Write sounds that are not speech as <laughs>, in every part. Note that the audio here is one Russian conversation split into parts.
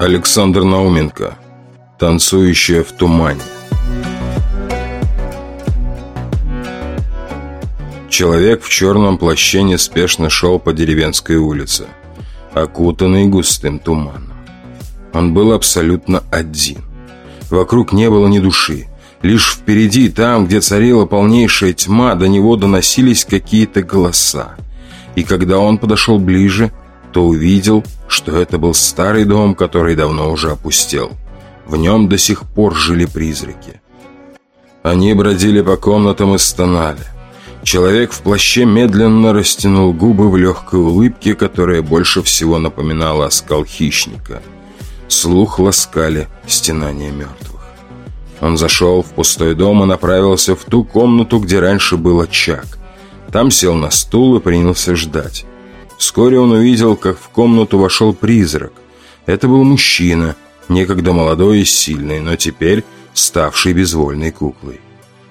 Александр Науменко Танцующая в тумане Человек в черном плаще неспешно шел по деревенской улице, окутанный густым туманом. Он был абсолютно один. Вокруг не было ни души. Лишь впереди, там, где царила полнейшая тьма, до него доносились какие-то голоса. И когда он подошел ближе, то увидел, что это был старый дом, который давно уже опустел. В нем до сих пор жили призраки. Они бродили по комнатам и стонали. Человек в плаще медленно растянул губы в легкой улыбке, которая больше всего напоминала оскал хищника. Слух ласкали стенания мертвых. Он зашел в пустой дом и направился в ту комнату, где раньше был очаг. Там сел на стул и принялся ждать. Вскоре он увидел, как в комнату вошел призрак. Это был мужчина, некогда молодой и сильный, но теперь ставший безвольной куклой.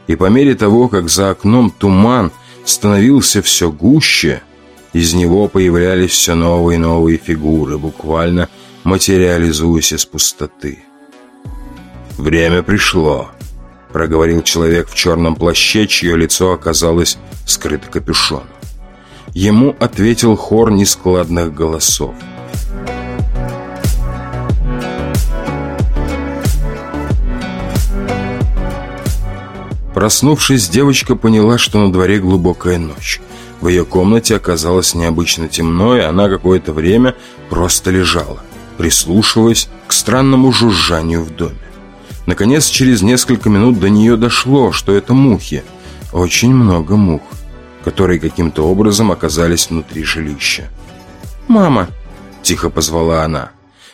И по мере того, как за окном туман становился все гуще, из него появлялись все новые и новые фигуры, буквально материализуясь из пустоты. «Время пришло», — проговорил человек в черном плаще, чье лицо оказалось скрыто капюшоном. Ему ответил хор нескладных голосов. Проснувшись, девочка поняла, что на дворе глубокая ночь. В ее комнате оказалось необычно темно, и она какое-то время просто лежала, прислушиваясь к странному жужжанию в доме. Наконец, через несколько минут до нее дошло, что это мухи. Очень много мух, которые каким-то образом оказались внутри жилища. «Мама!» – тихо позвала она.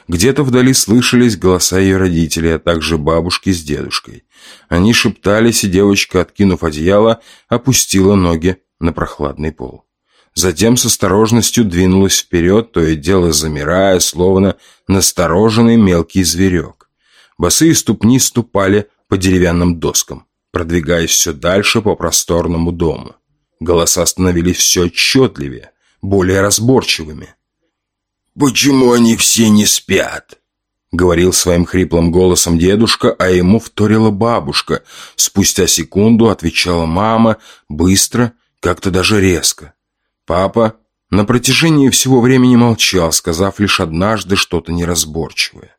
Где-то вдали слышались голоса ее родителей, а также бабушки с дедушкой. Они шептались, и девочка, откинув одеяло, опустила ноги на прохладный пол. Затем с осторожностью двинулась вперед, то и дело замирая, словно настороженный мелкий зверек. Босые ступни ступали по деревянным доскам, продвигаясь все дальше по просторному дому. Голоса становились все отчетливее, более разборчивыми. «Почему они все не спят?» Говорил своим хриплым голосом дедушка, а ему вторила бабушка. Спустя секунду отвечала мама, быстро, как-то даже резко. Папа на протяжении всего времени молчал, сказав лишь однажды что-то неразборчивое.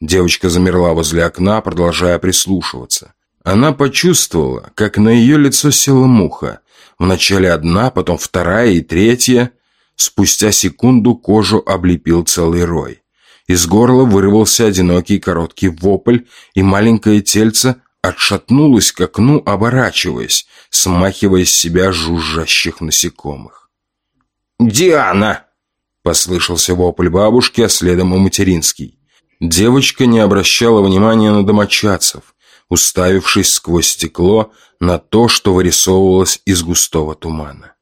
Девочка замерла возле окна, продолжая прислушиваться. Она почувствовала, как на ее лицо села муха. Вначале одна, потом вторая и третья. Спустя секунду кожу облепил целый рой. Из горла вырвался одинокий короткий вопль, и маленькое тельце отшатнулось к окну, оборачиваясь, смахивая с себя жужжащих насекомых. «Диана!» — послышался вопль бабушки, а следом и материнский. Девочка не обращала внимания на домочадцев, уставившись сквозь стекло на то, что вырисовывалось из густого тумана.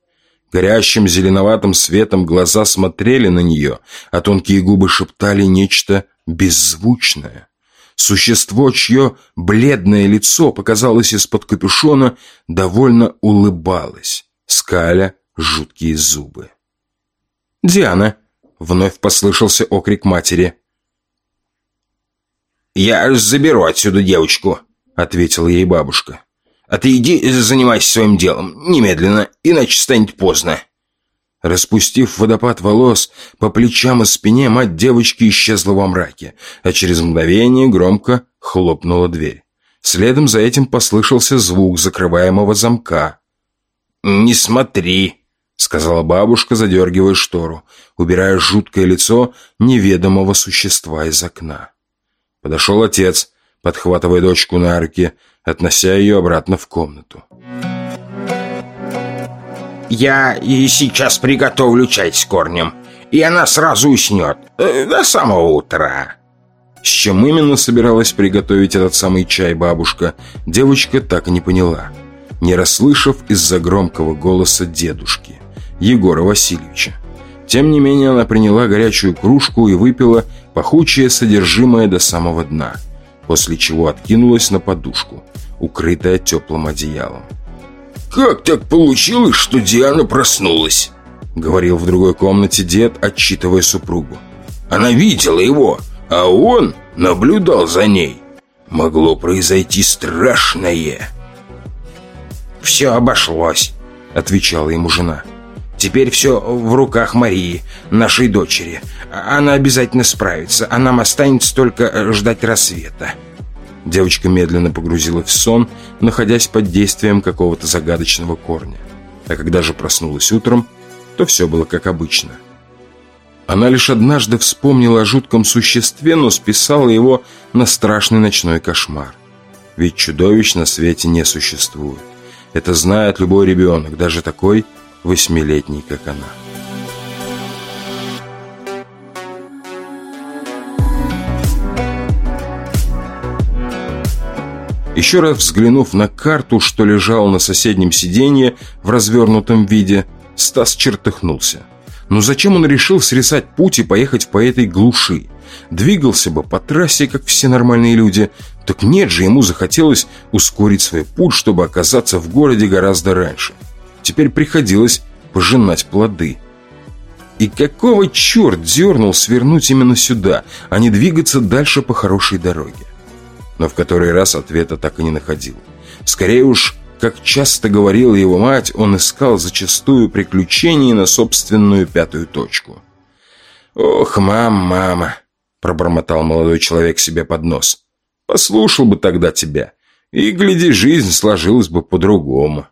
Горящим зеленоватым светом глаза смотрели на нее, а тонкие губы шептали нечто беззвучное. Существо, чье бледное лицо показалось из-под капюшона, довольно улыбалось, скаля жуткие зубы. «Диана!» — вновь послышался окрик матери. «Я заберу отсюда девочку», — ответила ей бабушка. А ты иди занимайся своим делом, немедленно, иначе станет поздно». Распустив водопад волос, по плечам и спине мать девочки исчезла во мраке, а через мгновение громко хлопнула дверь. Следом за этим послышался звук закрываемого замка. «Не смотри», — сказала бабушка, задергивая штору, убирая жуткое лицо неведомого существа из окна. Подошел отец, подхватывая дочку на руки, относя ее обратно в комнату. «Я и сейчас приготовлю чай с корнем, и она сразу уснет э, до самого утра». С чем именно собиралась приготовить этот самый чай бабушка, девочка так и не поняла, не расслышав из-за громкого голоса дедушки, Егора Васильевича. Тем не менее, она приняла горячую кружку и выпила пахучее содержимое до самого дна, после чего откинулась на подушку – укрытая теплым одеялом. «Как так получилось, что Диана проснулась?» Говорил в другой комнате дед, отчитывая супругу. «Она видела его, а он наблюдал за ней. Могло произойти страшное. «Все обошлось», — отвечала ему жена. «Теперь все в руках Марии, нашей дочери. Она обязательно справится, а нам останется только ждать рассвета». Девочка медленно погрузилась в сон, находясь под действием какого-то загадочного корня. А когда же проснулась утром, то все было как обычно. Она лишь однажды вспомнила о жутком существе, но списала его на страшный ночной кошмар. Ведь чудовищ на свете не существует. Это знает любой ребенок, даже такой восьмилетний, как она. Еще раз взглянув на карту, что лежала на соседнем сиденье в развернутом виде, Стас чертыхнулся. Но зачем он решил срезать путь и поехать по этой глуши? Двигался бы по трассе, как все нормальные люди. Так нет же, ему захотелось ускорить свой путь, чтобы оказаться в городе гораздо раньше. Теперь приходилось пожинать плоды. И какого черт дернул свернуть именно сюда, а не двигаться дальше по хорошей дороге? но в который раз ответа так и не находил. Скорее уж, как часто говорила его мать, он искал зачастую приключений на собственную пятую точку. «Ох, мама, мама!» – пробормотал молодой человек себе под нос. «Послушал бы тогда тебя, и, гляди, жизнь сложилась бы по-другому.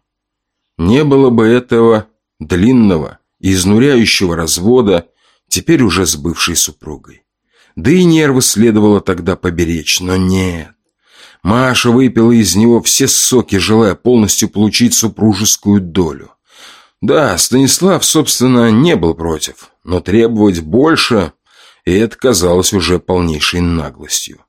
Не было бы этого длинного и изнуряющего развода, теперь уже с бывшей супругой. Да и нервы следовало тогда поберечь, но нет. Маша выпила из него все соки, желая полностью получить супружескую долю. Да, Станислав, собственно, не был против, но требовать больше, и это казалось уже полнейшей наглостью.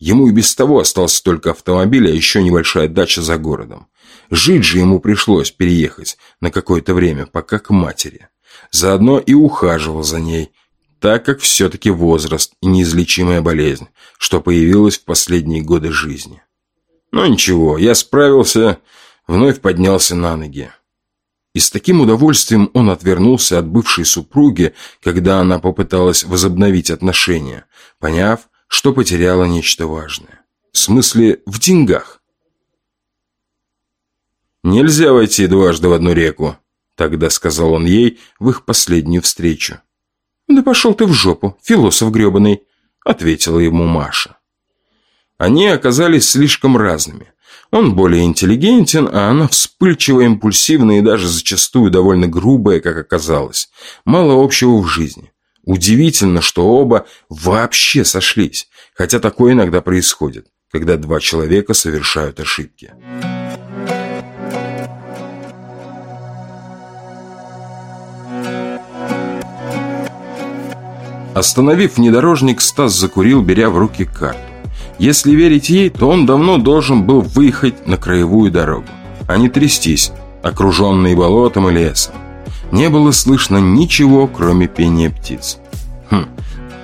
Ему и без того остался только автомобиль, а еще небольшая дача за городом. Жить же ему пришлось переехать на какое-то время, пока к матери. Заодно и ухаживал за ней, так как все-таки возраст и неизлечимая болезнь, что появилась в последние годы жизни. Но ничего, я справился, вновь поднялся на ноги. И с таким удовольствием он отвернулся от бывшей супруги, когда она попыталась возобновить отношения, поняв, что потеряла нечто важное. В смысле, в деньгах. «Нельзя войти дважды в одну реку», — тогда сказал он ей в их последнюю встречу. «Да пошел ты в жопу, философ гребаный», — ответила ему Маша. Они оказались слишком разными. Он более интеллигентен, а она вспыльчивая, импульсивная и даже зачастую довольно грубая, как оказалось. Мало общего в жизни. Удивительно, что оба вообще сошлись, хотя такое иногда происходит, когда два человека совершают ошибки. Остановив внедорожник, Стас закурил, беря в руки карту. Если верить ей, то он давно должен был выехать на краевую дорогу, а не трястись, окруженный болотом и лесом. Не было слышно ничего, кроме пения птиц. «Хм,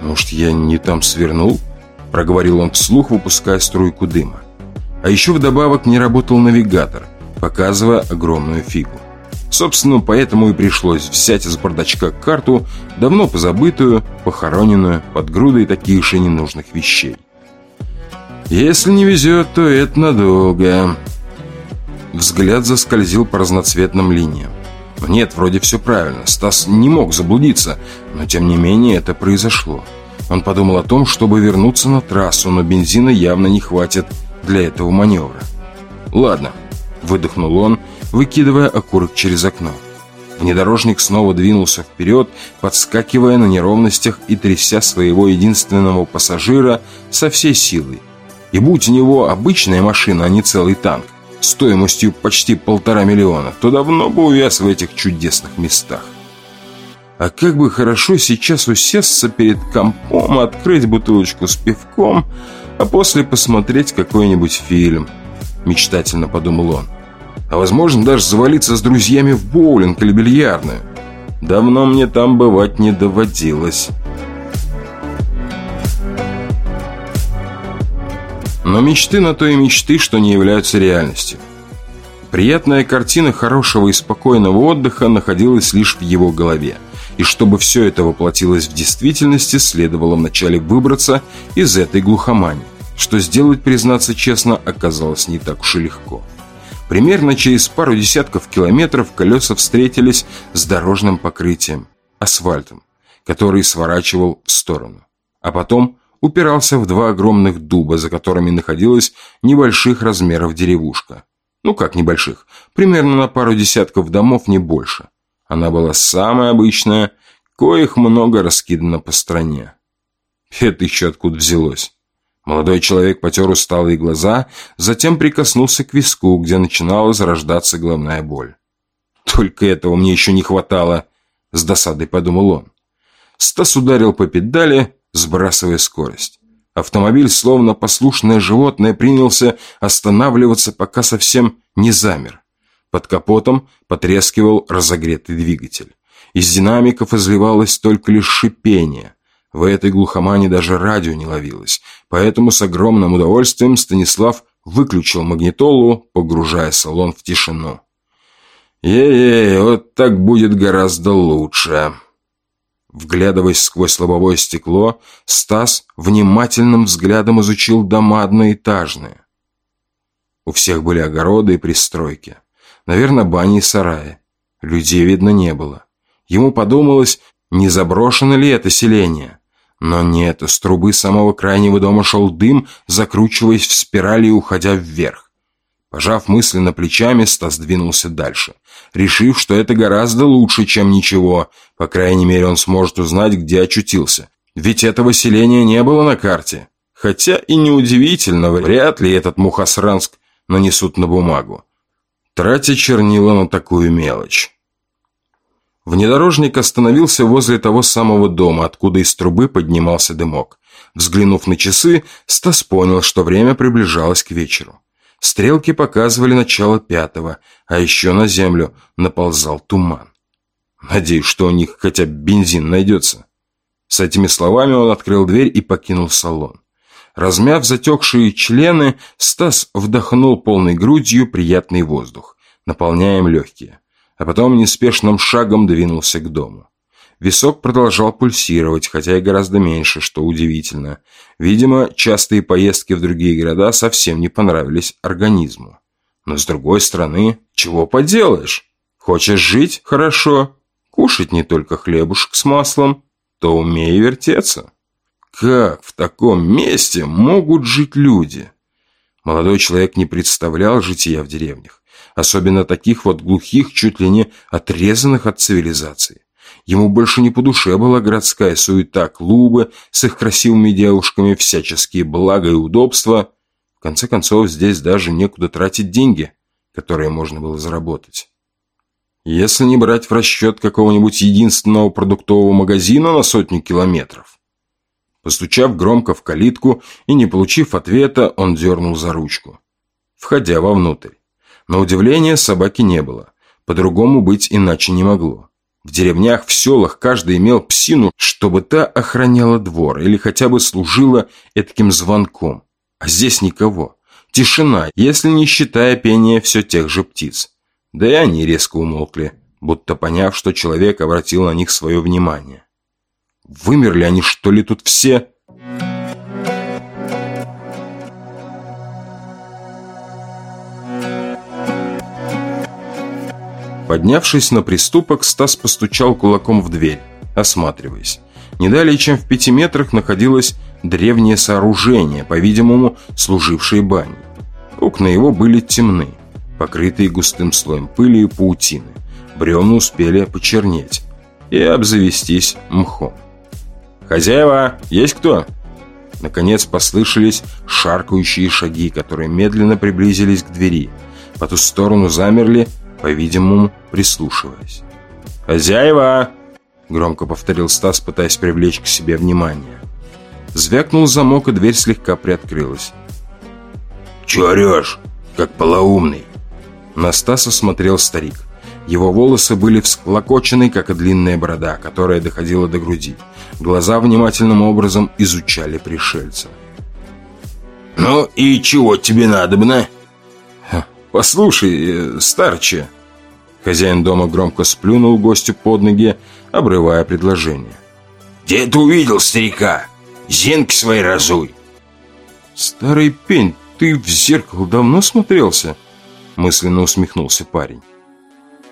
может, я не там свернул?» Проговорил он вслух, выпуская струйку дыма. А еще вдобавок не работал навигатор, показывая огромную фигу. Собственно, поэтому и пришлось взять из бардачка карту, давно позабытую, похороненную под грудой таких же ненужных вещей. Если не везет, то это надолго. Взгляд заскользил по разноцветным линиям. Нет, вроде все правильно. Стас не мог заблудиться, но тем не менее это произошло. Он подумал о том, чтобы вернуться на трассу, но бензина явно не хватит для этого маневра. «Ладно», — выдохнул он, выкидывая окурок через окно. Внедорожник снова двинулся вперед, подскакивая на неровностях и тряся своего единственного пассажира со всей силой. И будь у него обычная машина, а не целый танк, стоимостью почти полтора миллиона, то давно бы увяз в этих чудесных местах. А как бы хорошо сейчас усесться перед компом, открыть бутылочку с пивком, а после посмотреть какой-нибудь фильм, мечтательно подумал он. А возможно даже завалиться с друзьями в боулинг или бильярдную. Давно мне там бывать не доводилось. Но мечты на то и мечты, что не являются реальностью. Приятная картина хорошего и спокойного отдыха находилась лишь в его голове. И чтобы все это воплотилось в действительности, следовало вначале выбраться из этой глухомани, что сделать, признаться честно, оказалось не так уж и легко. Примерно через пару десятков километров колеса встретились с дорожным покрытием, асфальтом, который сворачивал в сторону. А потом упирался в два огромных дуба, за которыми находилась небольших размеров деревушка. Ну как небольших, примерно на пару десятков домов, не больше. Она была самая обычная, коих много раскидано по стране. Это еще откуда взялось? Молодой человек потер усталые глаза, затем прикоснулся к виску, где начинала зарождаться головная боль. «Только этого мне еще не хватало», — с досадой подумал он. Стас ударил по педали, сбрасывая скорость. Автомобиль, словно послушное животное, принялся останавливаться, пока совсем не замер. Под капотом потрескивал разогретый двигатель. Из динамиков изливалось только лишь шипение. В этой глухомане даже радио не ловилось, поэтому с огромным удовольствием Станислав выключил магнитолу, погружая салон в тишину. «Ей-ей, вот так будет гораздо лучше». Вглядываясь сквозь лобовое стекло, Стас внимательным взглядом изучил дома одноэтажные. У всех были огороды и пристройки. Наверное, бани и сараи. Людей, видно, не было. Ему подумалось, не заброшено ли это селение. Но нет, из трубы самого крайнего дома шел дым, закручиваясь в спирали и уходя вверх. Пожав мысленно плечами, Стас двинулся дальше, решив, что это гораздо лучше, чем ничего. По крайней мере, он сможет узнать, где очутился. Ведь этого селения не было на карте. Хотя и неудивительно, вряд ли этот Мухасранск нанесут на бумагу. Тратя чернила на такую мелочь. Внедорожник остановился возле того самого дома, откуда из трубы поднимался дымок. Взглянув на часы, Стас понял, что время приближалось к вечеру. Стрелки показывали начало пятого, а еще на землю наползал туман. Надеюсь, что у них хотя бы бензин найдется. С этими словами он открыл дверь и покинул салон. Размяв затекшие члены, Стас вдохнул полной грудью приятный воздух, наполняя им легкие а потом неспешным шагом двинулся к дому. Висок продолжал пульсировать, хотя и гораздо меньше, что удивительно. Видимо, частые поездки в другие города совсем не понравились организму. Но с другой стороны, чего поделаешь? Хочешь жить? Хорошо. Кушать не только хлебушек с маслом, то умей вертеться. Как в таком месте могут жить люди? Молодой человек не представлял жития в деревнях особенно таких вот глухих, чуть ли не отрезанных от цивилизации. Ему больше не по душе была городская суета, клубы с их красивыми девушками, всяческие блага и удобства. В конце концов, здесь даже некуда тратить деньги, которые можно было заработать. Если не брать в расчет какого-нибудь единственного продуктового магазина на сотню километров. Постучав громко в калитку и не получив ответа, он дернул за ручку, входя вовнутрь. На удивление собаки не было. По-другому быть иначе не могло. В деревнях, в селах каждый имел псину, чтобы та охраняла двор или хотя бы служила этаким звонком. А здесь никого. Тишина, если не считая пения все тех же птиц. Да и они резко умолкли, будто поняв, что человек обратил на них свое внимание. Вымерли они, что ли, тут все? Поднявшись на приступок, Стас постучал кулаком в дверь, осматриваясь. Не далее, чем в пяти метрах находилось древнее сооружение, по-видимому, служившее баней. Окна его были темны, покрытые густым слоем пыли и паутины. Бревна успели почернеть и обзавестись мхом. «Хозяева, есть кто?» Наконец послышались шаркающие шаги, которые медленно приблизились к двери. По ту сторону замерли по-видимому, прислушиваясь. «Хозяева!» – громко повторил Стас, пытаясь привлечь к себе внимание. Звякнул замок, и дверь слегка приоткрылась. «Чё орёшь, как полоумный?» На Стаса смотрел старик. Его волосы были всклокочены, как и длинная борода, которая доходила до груди. Глаза внимательным образом изучали пришельца. «Ну и чего тебе надобно?» «Послушай, старче!» Хозяин дома громко сплюнул гостю под ноги, обрывая предложение. «Где ты увидел старика? Зенки свои разуй!» «Старый пень, ты в зеркало давно смотрелся?» Мысленно усмехнулся парень.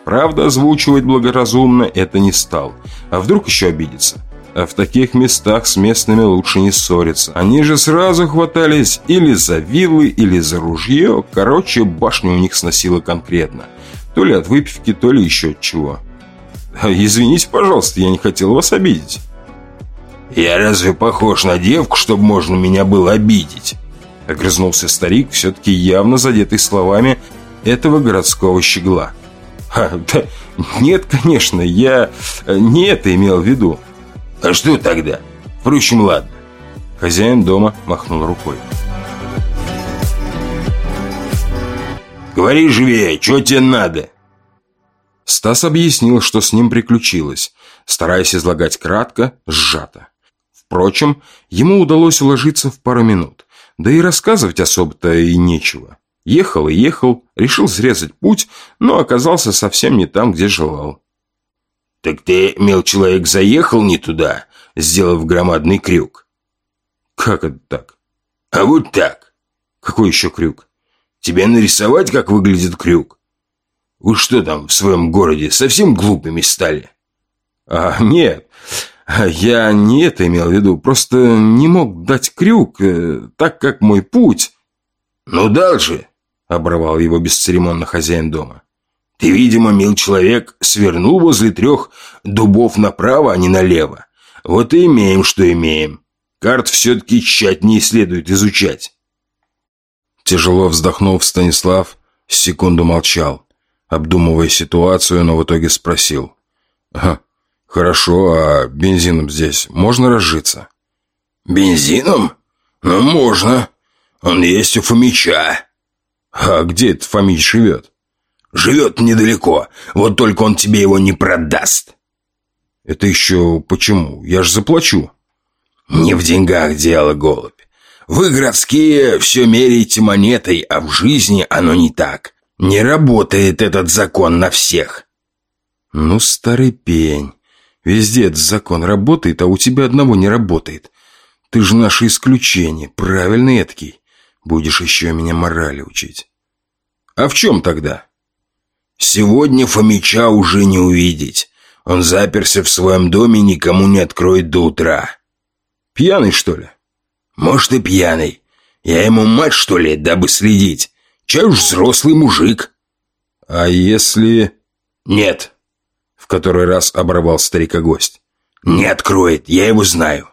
Правда, озвучивать благоразумно это не стал. А вдруг еще обидится? А в таких местах с местными лучше не ссориться. Они же сразу хватались или за вилы, или за ружье. Короче, башню у них сносило конкретно. То ли от выпивки, то ли еще от чего. А, извините, пожалуйста, я не хотел вас обидеть. «Я разве похож на девку, чтобы можно меня было обидеть?» Огрызнулся старик, все-таки явно задетый словами этого городского щегла. А, да, нет, конечно, я э, не это имел в виду. А что тогда? Впрочем, ладно. Хозяин дома махнул рукой. Говори живее, что тебе надо? Стас объяснил, что с ним приключилось, стараясь излагать кратко, сжато. Впрочем, ему удалось уложиться в пару минут, да и рассказывать особо-то и нечего. Ехал и ехал, решил срезать путь, но оказался совсем не там, где желал. «Так ты, мил человек, заехал не туда, сделав громадный крюк?» «Как это так?» «А вот так». «Какой еще крюк?» «Тебе нарисовать, как выглядит крюк?» «Вы что там в своем городе, совсем глупыми стали?» «А, нет, я не это имел в виду, просто не мог дать крюк, э, так как мой путь...» «Ну дал же!» — оборвал его бесцеремонно хозяин дома. «Ты, видимо, мил человек, свернул возле трех дубов направо, а не налево. Вот и имеем, что имеем. Карт все-таки тщательнее следует изучать». Тяжело вздохнув, Станислав секунду молчал, обдумывая ситуацию, но в итоге спросил. «Ага, хорошо, а бензином здесь можно разжиться?» «Бензином? Ну, можно. Он есть у Фомича». «А где этот Фомич живет?» «Живет недалеко, вот только он тебе его не продаст». «Это еще почему? Я же заплачу». «Не в деньгах дело, голубь. Вы, городские, все меряете монетой, а в жизни оно не так. Не работает этот закон на всех». «Ну, старый пень, везде этот закон работает, а у тебя одного не работает. Ты же наше исключение, правильный эткий. Будешь еще меня морали учить. А в чем тогда? Сегодня Фомича уже не увидеть. Он заперся в своем доме и никому не откроет до утра. Пьяный, что ли? Может, и пьяный. Я ему мать, что ли, дабы следить. Чай уж взрослый мужик. А если... Нет. В который раз оборвал старика гость. Не откроет, я его знаю.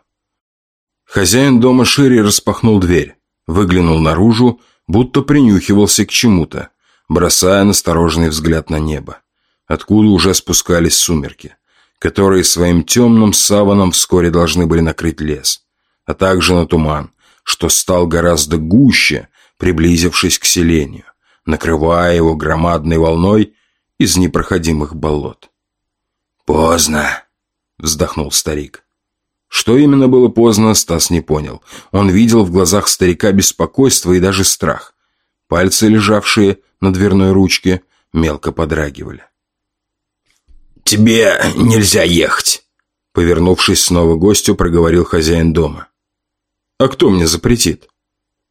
Хозяин дома шире распахнул дверь. Выглянул наружу, будто принюхивался к чему-то, бросая настороженный взгляд на небо, откуда уже спускались сумерки, которые своим темным саваном вскоре должны были накрыть лес, а также на туман, что стал гораздо гуще, приблизившись к селению, накрывая его громадной волной из непроходимых болот. «Поздно», — вздохнул старик. Что именно было поздно, Стас не понял. Он видел в глазах старика беспокойство и даже страх. Пальцы, лежавшие на дверной ручке, мелко подрагивали. «Тебе нельзя ехать», — повернувшись снова гостю, проговорил хозяин дома. «А кто мне запретит?»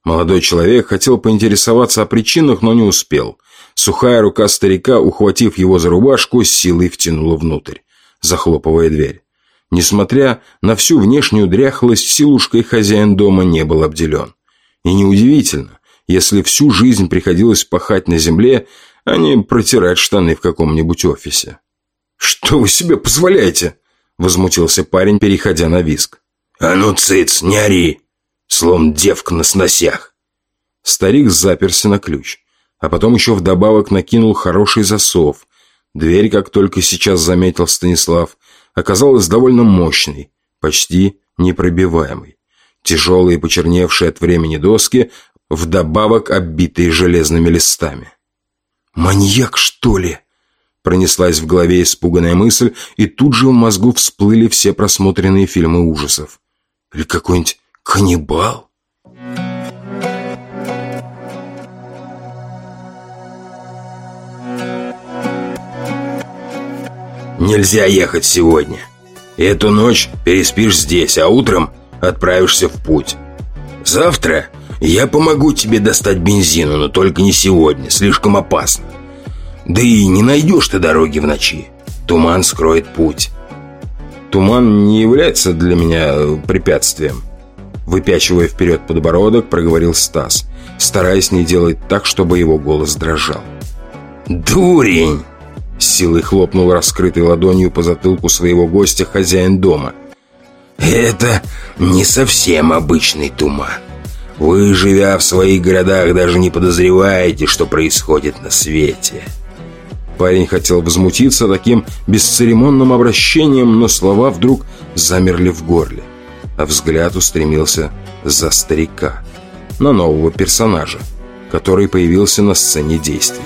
Молодой человек хотел поинтересоваться о причинах, но не успел. Сухая рука старика, ухватив его за рубашку, с силой втянула внутрь, захлопывая дверь. Несмотря на всю внешнюю дряхлость, силушкой хозяин дома не был обделен. И неудивительно, если всю жизнь приходилось пахать на земле, а не протирать штаны в каком-нибудь офисе. «Что вы себе позволяете?» – возмутился парень, переходя на виск. «А ну, цыц, не ори! Слом девка на сносях!» Старик заперся на ключ, а потом еще вдобавок накинул хороший засов. Дверь, как только сейчас заметил Станислав, оказалась довольно мощной, почти непробиваемой. Тяжелые почерневшие от времени доски, вдобавок оббитые железными листами. «Маньяк, что ли?» Пронеслась в голове испуганная мысль, и тут же в мозгу всплыли все просмотренные фильмы ужасов. «Или какой-нибудь каннибал?» «Нельзя ехать сегодня. Эту ночь переспишь здесь, а утром отправишься в путь. Завтра я помогу тебе достать бензину, но только не сегодня, слишком опасно. Да и не найдешь ты дороги в ночи. Туман скроет путь. Туман не является для меня препятствием. Выпячивая вперед подбородок, проговорил Стас, стараясь не делать так, чтобы его голос дрожал. «Дурень!» С силой хлопнул раскрытой ладонью по затылку своего гостя хозяин дома. «Это не совсем обычный туман. Вы, живя в своих городах, даже не подозреваете, что происходит на свете». Парень хотел возмутиться таким бесцеремонным обращением, но слова вдруг замерли в горле, а взгляд устремился за старика, на нового персонажа, который появился на сцене действий.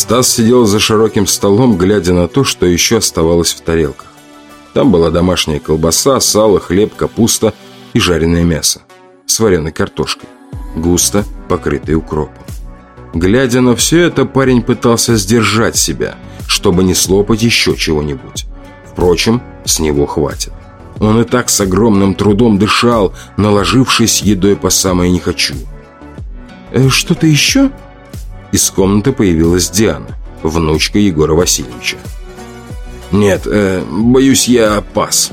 Стас сидел за широким столом, глядя на то, что еще оставалось в тарелках. Там была домашняя колбаса, сало, хлеб, капуста и жареное мясо с вареной картошкой, густо покрытой укропом. Глядя на все это, парень пытался сдержать себя, чтобы не слопать еще чего-нибудь. Впрочем, с него хватит. Он и так с огромным трудом дышал, наложившись едой по самое «не хочу». «Э, «Что-то еще?» Из комнаты появилась Диана, внучка Егора Васильевича. «Нет, э, боюсь, я пас».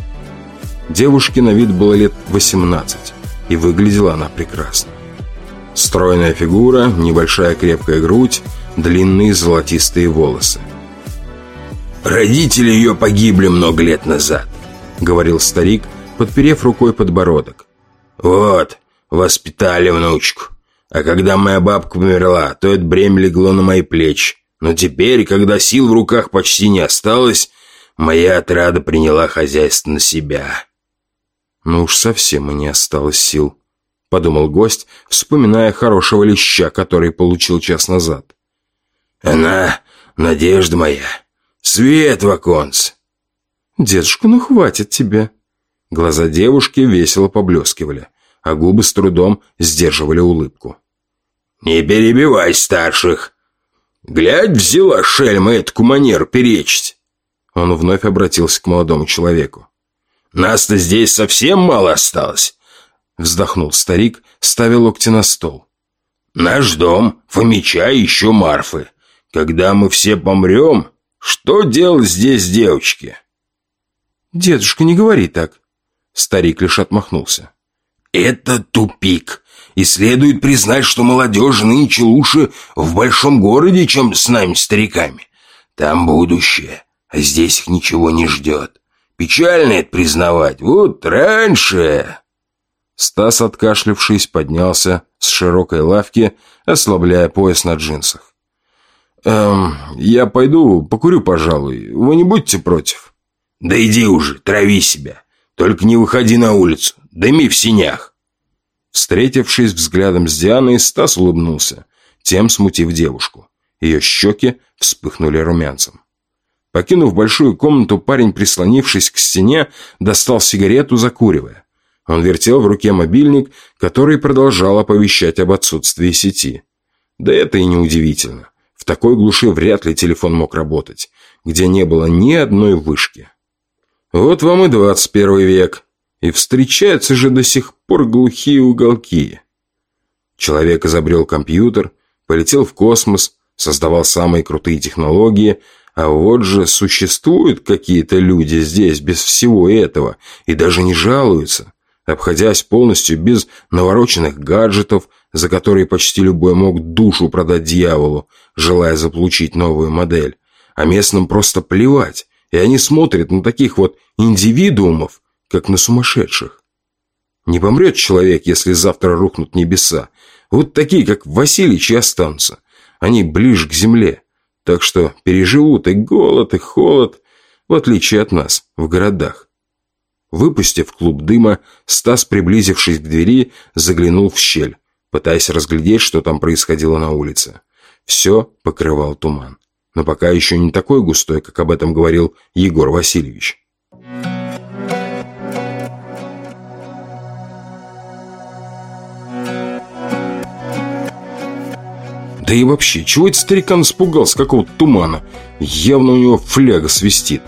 Девушке на вид было лет 18, и выглядела она прекрасно. Стройная фигура, небольшая крепкая грудь, длинные золотистые волосы. «Родители ее погибли много лет назад», — говорил старик, подперев рукой подбородок. «Вот, воспитали внучку. А когда моя бабка умерла, то это бремя легло на мои плечи. Но теперь, когда сил в руках почти не осталось, моя отрада приняла хозяйство на себя. «Ну уж совсем и не осталось сил», — подумал гость, вспоминая хорошего леща, который получил час назад. «Она — надежда моя, свет в оконце». «Дедушка, ну хватит тебе». Глаза девушки весело поблескивали а губы с трудом сдерживали улыбку. «Не перебивай старших! Глядь, взяла шельма эту манеру перечить!» Он вновь обратился к молодому человеку. «Нас-то здесь совсем мало осталось!» Вздохнул старик, ставя локти на стол. «Наш дом, Фомича и еще Марфы. Когда мы все помрем, что делать здесь девочки?» «Дедушка, не говори так!» Старик лишь отмахнулся. Это тупик. И следует признать, что молодежь нынче лучше в большом городе, чем с нами, стариками. Там будущее, а здесь их ничего не ждет. Печально это признавать. Вот раньше...» Стас, откашлившись, поднялся с широкой лавки, ослабляя пояс на джинсах. «Эм, я пойду покурю, пожалуй. Вы не будете против?» «Да иди уже, трави себя. Только не выходи на улицу. Дыми в синях!» Встретившись взглядом с Дианой, Стас улыбнулся, тем смутив девушку. Ее щеки вспыхнули румянцем. Покинув большую комнату, парень, прислонившись к стене, достал сигарету, закуривая. Он вертел в руке мобильник, который продолжал оповещать об отсутствии сети. Да это и не удивительно. В такой глуши вряд ли телефон мог работать, где не было ни одной вышки. Вот вам и двадцать первый век. И встречаются же до сих пор глухие уголки. Человек изобрел компьютер, полетел в космос, создавал самые крутые технологии, а вот же существуют какие-то люди здесь без всего этого и даже не жалуются, обходясь полностью без навороченных гаджетов, за которые почти любой мог душу продать дьяволу, желая заполучить новую модель. А местным просто плевать, и они смотрят на таких вот индивидуумов, как на сумасшедших. Не помрет человек, если завтра рухнут небеса. Вот такие, как Васильич, и останутся. Они ближе к земле. Так что переживут и голод, и холод, в отличие от нас, в городах. Выпустив клуб дыма, Стас, приблизившись к двери, заглянул в щель, пытаясь разглядеть, что там происходило на улице. Все покрывал туман. Но пока еще не такой густой, как об этом говорил Егор Васильевич. Да и вообще, чего этот старикан испугался какого-то тумана? Явно у него фляга свистит.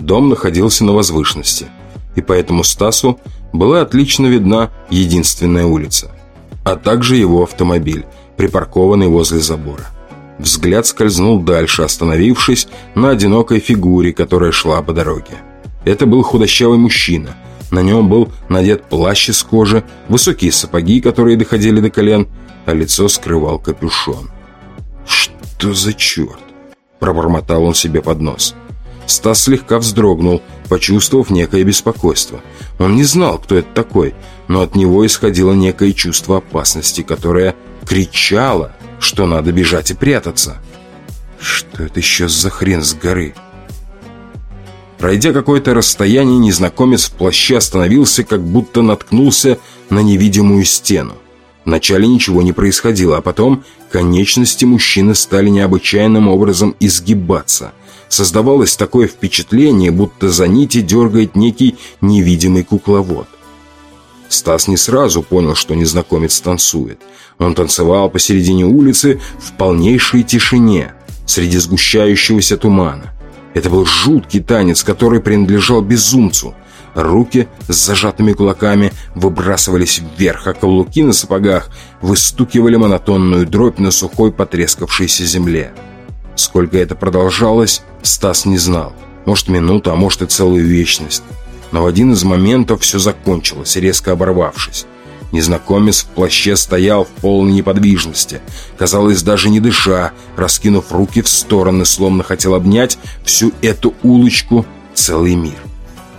Дом находился на возвышенности, и поэтому Стасу была отлично видна единственная улица, а также его автомобиль, припаркованный возле забора. Взгляд скользнул дальше, остановившись на одинокой фигуре, которая шла по дороге. Это был худощавый мужчина. На нем был надет плащ из кожи, высокие сапоги, которые доходили до колен, а лицо скрывал капюшон. «Что за черт?» – пробормотал он себе под нос. Стас слегка вздрогнул, почувствовав некое беспокойство. Он не знал, кто это такой, но от него исходило некое чувство опасности, которое кричало, что надо бежать и прятаться. Что это еще за хрен с горы? Пройдя какое-то расстояние, незнакомец в плаще остановился, как будто наткнулся на невидимую стену. Вначале ничего не происходило, а потом конечности мужчины стали необычайным образом изгибаться. Создавалось такое впечатление, будто за нити дергает некий невидимый кукловод. Стас не сразу понял, что незнакомец танцует. Он танцевал посередине улицы в полнейшей тишине, среди сгущающегося тумана. Это был жуткий танец, который принадлежал безумцу. Руки с зажатыми кулаками выбрасывались вверх, а каблуки на сапогах выстукивали монотонную дробь на сухой потрескавшейся земле. Сколько это продолжалось, Стас не знал. Может, минуту, а может и целую вечность. Но в один из моментов все закончилось, резко оборвавшись. Незнакомец в плаще стоял в полной неподвижности, казалось, даже не дыша, раскинув руки в стороны, словно хотел обнять всю эту улочку, целый мир.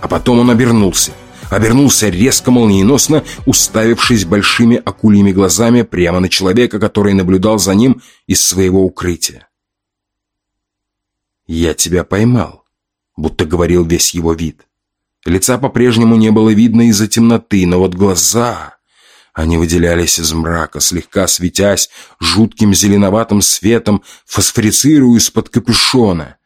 А потом он обернулся. Обернулся резко, молниеносно, уставившись большими акульями глазами прямо на человека, который наблюдал за ним из своего укрытия. «Я тебя поймал», будто говорил весь его вид. Лица по-прежнему не было видно из-за темноты, но вот глаза... Они выделялись из мрака, слегка светясь жутким зеленоватым светом, фосфорицируя из-под капюшона.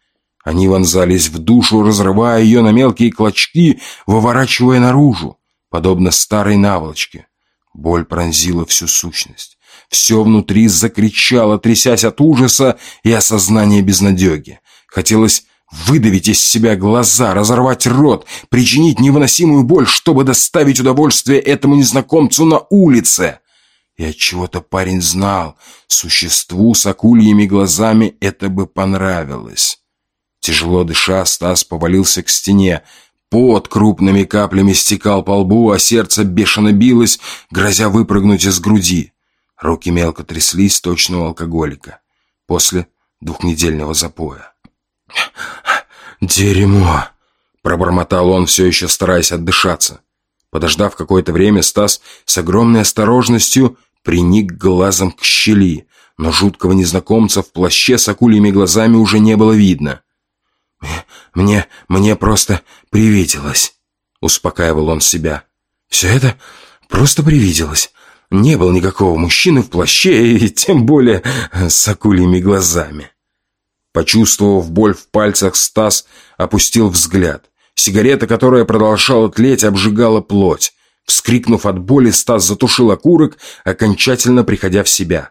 Они вонзались в душу, разрывая ее на мелкие клочки, выворачивая наружу, подобно старой наволочке. Боль пронзила всю сущность. Все внутри закричало, трясясь от ужаса и осознания безнадеги. Хотелось выдавить из себя глаза, разорвать рот, причинить невыносимую боль, чтобы доставить удовольствие этому незнакомцу на улице. И от чего то парень знал, существу с акульями глазами это бы понравилось. Тяжело дыша, Стас повалился к стене. Пот крупными каплями стекал по лбу, а сердце бешено билось, грозя выпрыгнуть из груди. Руки мелко тряслись точного алкоголика после двухнедельного запоя. «Дерьмо!» – пробормотал он, все еще стараясь отдышаться. Подождав какое-то время, Стас с огромной осторожностью приник глазом к щели, но жуткого незнакомца в плаще с акульями глазами уже не было видно. «Мне... мне просто привиделось», — успокаивал он себя. «Все это просто привиделось. Не было никакого мужчины в плаще и тем более с акульями глазами». Почувствовав боль в пальцах, Стас опустил взгляд. Сигарета, которая продолжала тлеть, обжигала плоть. Вскрикнув от боли, Стас затушил окурок, окончательно приходя в себя.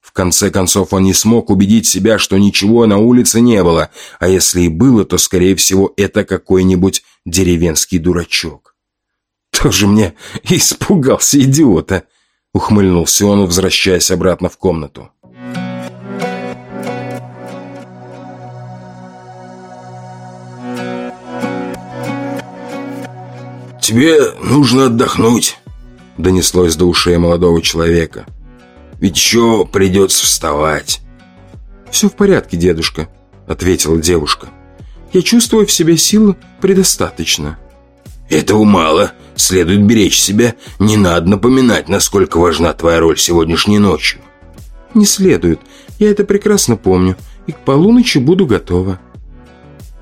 В конце концов, он не смог убедить себя, что ничего на улице не было, а если и было, то, скорее всего, это какой-нибудь деревенский дурачок. «Тоже мне <laughs> испугался, идиота!» — ухмыльнулся он, возвращаясь обратно в комнату. «Тебе нужно отдохнуть», — донеслось до ушей молодого человека. «Ведь еще придется вставать». «Все в порядке, дедушка», — ответила девушка. «Я чувствую в себе силы предостаточно». «Этого мало. Следует беречь себя. Не надо напоминать, насколько важна твоя роль сегодняшней ночью». «Не следует. Я это прекрасно помню. И к полуночи буду готова».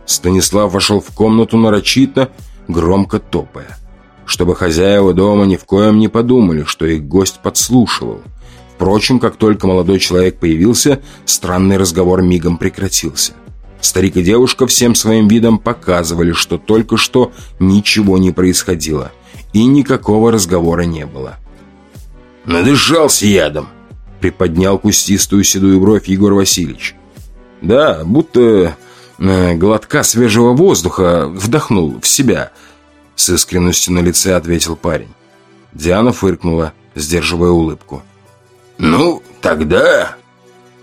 Станислав вошел в комнату нарочито, громко топая. Чтобы хозяева дома ни в коем не подумали, что их гость подслушивал. Впрочем, как только молодой человек появился, странный разговор мигом прекратился. Старик и девушка всем своим видом показывали, что только что ничего не происходило, и никакого разговора не было. «Надышался ядом», — Приподнял кустистую седую бровь Егор Васильевич. Да, будто глотка свежего воздуха вдохнул в себя. С искренностью на лице ответил парень. Диана фыркнула, сдерживая улыбку. «Ну, тогда...»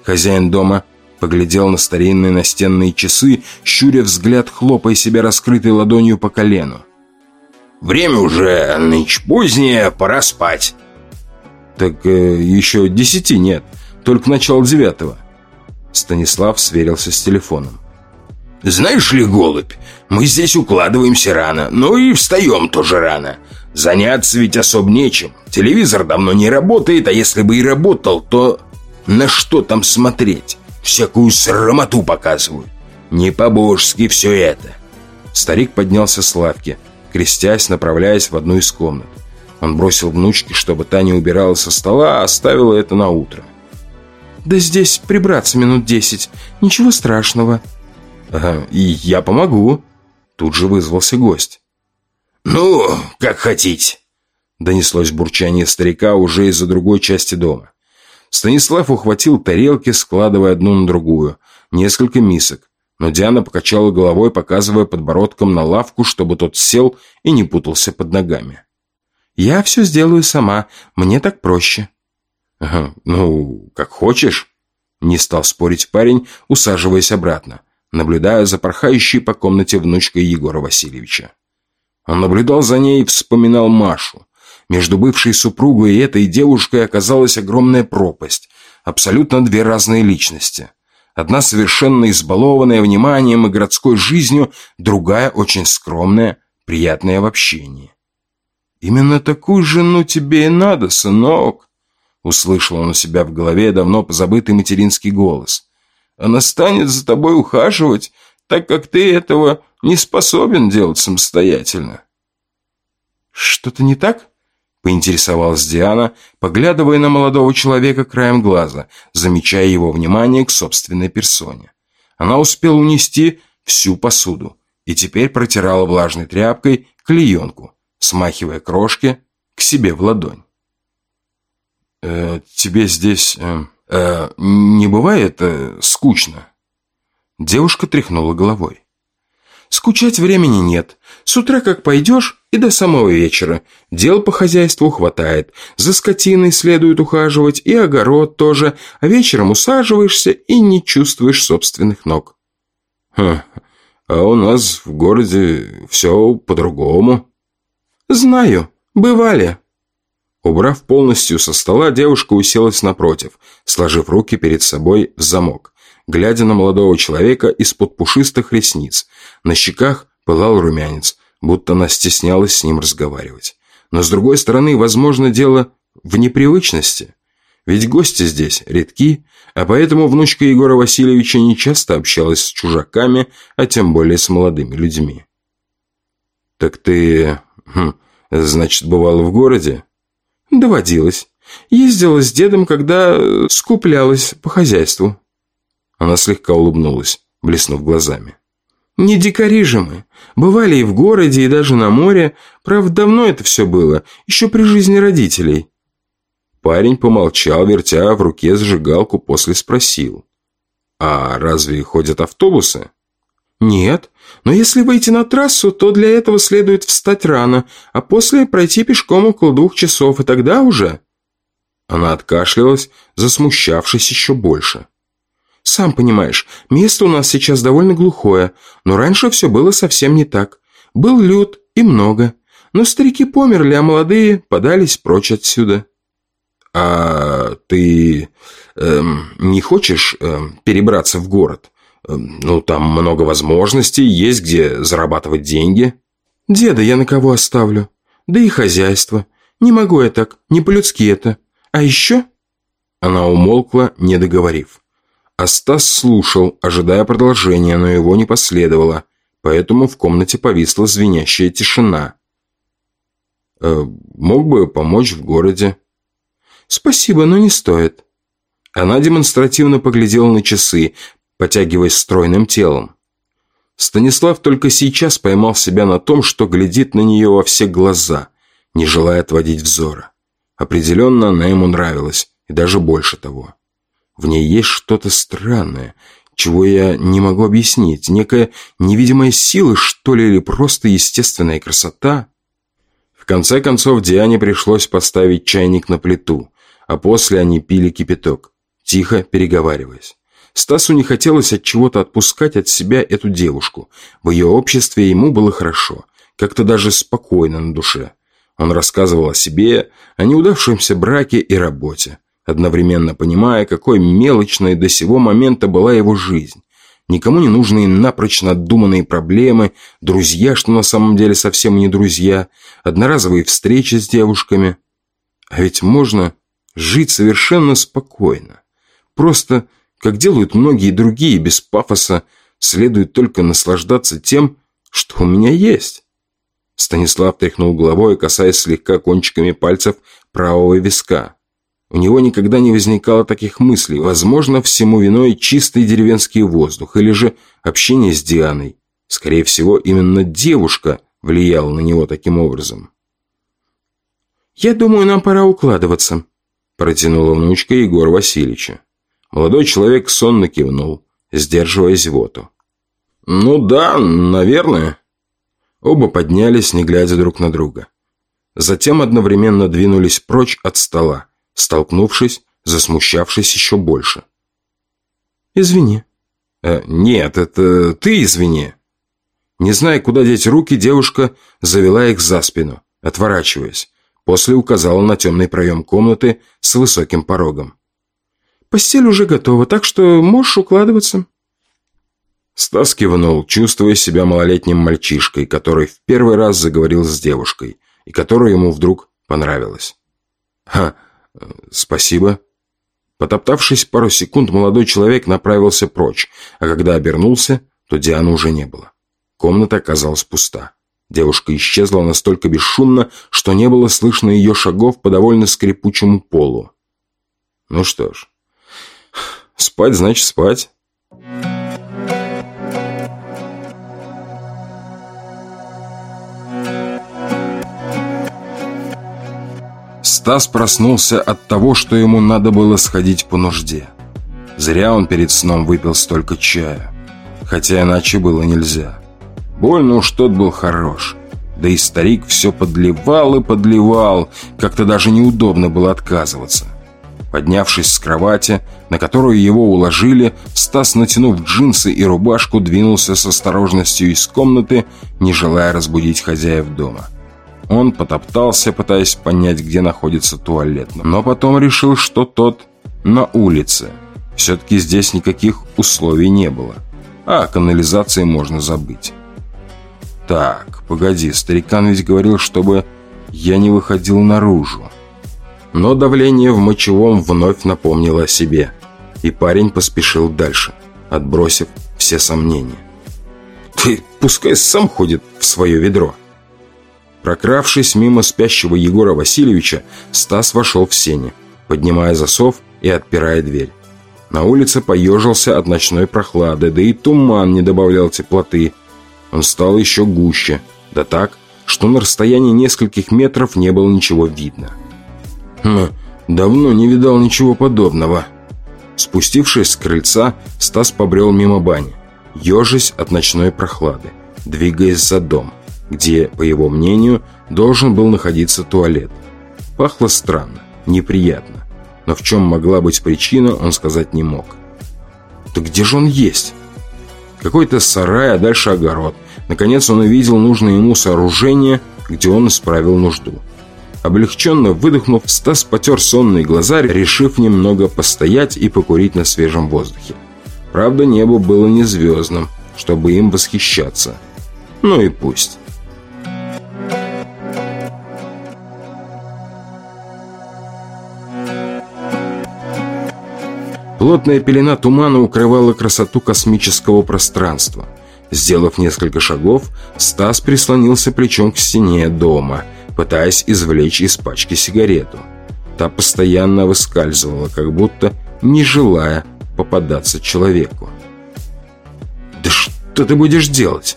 Хозяин дома поглядел на старинные настенные часы, щуря взгляд, хлопая себя раскрытой ладонью по колену. «Время уже нынче позднее, пора спать». «Так э, еще десяти нет, только начало девятого». Станислав сверился с телефоном. «Знаешь ли, голубь, мы здесь укладываемся рано, но и встаем тоже рано. Заняться ведь особо нечем. Телевизор давно не работает, а если бы и работал, то на что там смотреть? Всякую срамоту показывают. Не по-божески все это. Старик поднялся с лавки, крестясь, направляясь в одну из комнат. Он бросил внучке, чтобы та не убирала со стола, а оставила это на утро. «Да здесь прибраться минут десять. Ничего страшного». «Ага, и я помогу». Тут же вызвался гость. «Ну, как хотите», — донеслось бурчание старика уже из-за другой части дома. Станислав ухватил тарелки, складывая одну на другую, несколько мисок, но Диана покачала головой, показывая подбородком на лавку, чтобы тот сел и не путался под ногами. «Я все сделаю сама, мне так проще». «Ага, ну, как хочешь», — не стал спорить парень, усаживаясь обратно, наблюдая за порхающей по комнате внучкой Егора Васильевича. Он наблюдал за ней и вспоминал Машу. Между бывшей супругой и этой девушкой оказалась огромная пропасть. Абсолютно две разные личности. Одна совершенно избалованная вниманием и городской жизнью, другая очень скромная, приятная в общении. «Именно такую жену тебе и надо, сынок!» Услышал он у себя в голове давно позабытый материнский голос. «Она станет за тобой ухаживать, так как ты этого не способен делать самостоятельно». «Что-то не так?» – поинтересовалась Диана, поглядывая на молодого человека краем глаза, замечая его внимание к собственной персоне. Она успела унести всю посуду и теперь протирала влажной тряпкой клеенку, смахивая крошки к себе в ладонь. «Э, «Тебе здесь э, э, не бывает э, скучно?» Девушка тряхнула головой. «Скучать времени нет. С утра как пойдешь и до самого вечера. Дел по хозяйству хватает. За скотиной следует ухаживать и огород тоже. А вечером усаживаешься и не чувствуешь собственных ног». «Хм, а у нас в городе все по-другому». «Знаю. Бывали». Убрав полностью со стола, девушка уселась напротив, сложив руки перед собой в замок глядя на молодого человека из-под пушистых ресниц. На щеках пылал румянец, будто она стеснялась с ним разговаривать. Но с другой стороны, возможно, дело в непривычности. Ведь гости здесь редки, а поэтому внучка Егора Васильевича не часто общалась с чужаками, а тем более с молодыми людьми. «Так ты, хм, значит, бывала в городе?» «Доводилось. Ездила с дедом, когда скуплялась по хозяйству». Она слегка улыбнулась, блеснув глазами. «Не дикари же мы. Бывали и в городе, и даже на море. Правда, давно это все было, еще при жизни родителей». Парень помолчал, вертя в руке зажигалку, после спросил. «А разве ходят автобусы?» «Нет, но если выйти на трассу, то для этого следует встать рано, а после пройти пешком около двух часов, и тогда уже...» Она откашлялась, засмущавшись еще больше. Сам понимаешь, место у нас сейчас довольно глухое, но раньше все было совсем не так. Был люд и много. Но старики померли, а молодые подались прочь отсюда. А ты эм, не хочешь эм, перебраться в город? Эм, ну, там много возможностей, есть где зарабатывать деньги. Деда я на кого оставлю? Да и хозяйство. Не могу я так, не по-людски это. А еще... Она умолкла, не договорив. А Стас слушал, ожидая продолжения, но его не последовало, поэтому в комнате повисла звенящая тишина. «Э, «Мог бы помочь в городе». «Спасибо, но не стоит». Она демонстративно поглядела на часы, потягиваясь стройным телом. Станислав только сейчас поймал себя на том, что глядит на нее во все глаза, не желая отводить взора. Определенно она ему нравилась, и даже больше того. В ней есть что-то странное, чего я не могу объяснить. Некая невидимая сила, что ли, или просто естественная красота. В конце концов, Диане пришлось поставить чайник на плиту, а после они пили кипяток, тихо переговариваясь. Стасу не хотелось от чего-то отпускать от себя эту девушку. В ее обществе ему было хорошо, как-то даже спокойно на душе. Он рассказывал о себе, о неудавшемся браке и работе, одновременно понимая, какой мелочной до сего момента была его жизнь. Никому не нужные напрочь надуманные проблемы, друзья, что на самом деле совсем не друзья, одноразовые встречи с девушками. А ведь можно жить совершенно спокойно. Просто, как делают многие другие, без пафоса, следует только наслаждаться тем, что у меня есть. Станислав тряхнул головой, касаясь слегка кончиками пальцев правого виска. У него никогда не возникало таких мыслей. Возможно, всему виной чистый деревенский воздух или же общение с Дианой. Скорее всего, именно девушка влияла на него таким образом. «Я думаю, нам пора укладываться», – протянула внучка Егора Васильевича. Молодой человек сонно кивнул, сдерживая зевоту. «Ну да, наверное», Оба поднялись, не глядя друг на друга. Затем одновременно двинулись прочь от стола, столкнувшись, засмущавшись еще больше. «Извини». Э, «Нет, это ты извини». Не зная, куда деть руки, девушка завела их за спину, отворачиваясь. После указала на темный проем комнаты с высоким порогом. «Постель уже готова, так что можешь укладываться». Стас кивнул, чувствуя себя малолетним мальчишкой, который в первый раз заговорил с девушкой, и которая ему вдруг понравилась. «Ха, спасибо». Потоптавшись пару секунд, молодой человек направился прочь, а когда обернулся, то Дианы уже не было. Комната оказалась пуста. Девушка исчезла настолько бесшумно, что не было слышно ее шагов по довольно скрипучему полу. Ну что ж, спать значит спать. Стас проснулся от того, что ему надо было сходить по нужде. Зря он перед сном выпил столько чая. Хотя иначе было нельзя. Больно уж тот был хорош. Да и старик все подливал и подливал. Как-то даже неудобно было отказываться. Поднявшись с кровати, на которую его уложили, Стас, натянув джинсы и рубашку, двинулся с осторожностью из комнаты, не желая разбудить хозяев дома. Он потоптался, пытаясь понять, где находится туалет. Но потом решил, что тот на улице. Все-таки здесь никаких условий не было. А о канализации можно забыть. Так, погоди, старикан ведь говорил, чтобы я не выходил наружу. Но давление в мочевом вновь напомнило о себе. И парень поспешил дальше, отбросив все сомнения. Ты пускай сам ходит в свое ведро. Прокравшись мимо спящего Егора Васильевича, Стас вошел в сени, поднимая засов и отпирая дверь. На улице поежился от ночной прохлады, да и туман не добавлял теплоты. Он стал еще гуще, да так, что на расстоянии нескольких метров не было ничего видно. Хм, давно не видал ничего подобного. Спустившись с крыльца, Стас побрел мимо бани, ежась от ночной прохлады, двигаясь за дом где, по его мнению, должен был находиться туалет. Пахло странно, неприятно, но в чем могла быть причина, он сказать не мог. «Так где же он есть?» Какой-то сарай, а дальше огород. Наконец он увидел нужное ему сооружение, где он исправил нужду. Облегченно выдохнув, Стас потер сонные глаза, решив немного постоять и покурить на свежем воздухе. Правда, небо было не звездным, чтобы им восхищаться. Ну и пусть. Плотная пелена тумана укрывала красоту космического пространства. Сделав несколько шагов, Стас прислонился плечом к стене дома, пытаясь извлечь из пачки сигарету. Та постоянно выскальзывала, как будто не желая попадаться человеку. «Да что ты будешь делать?»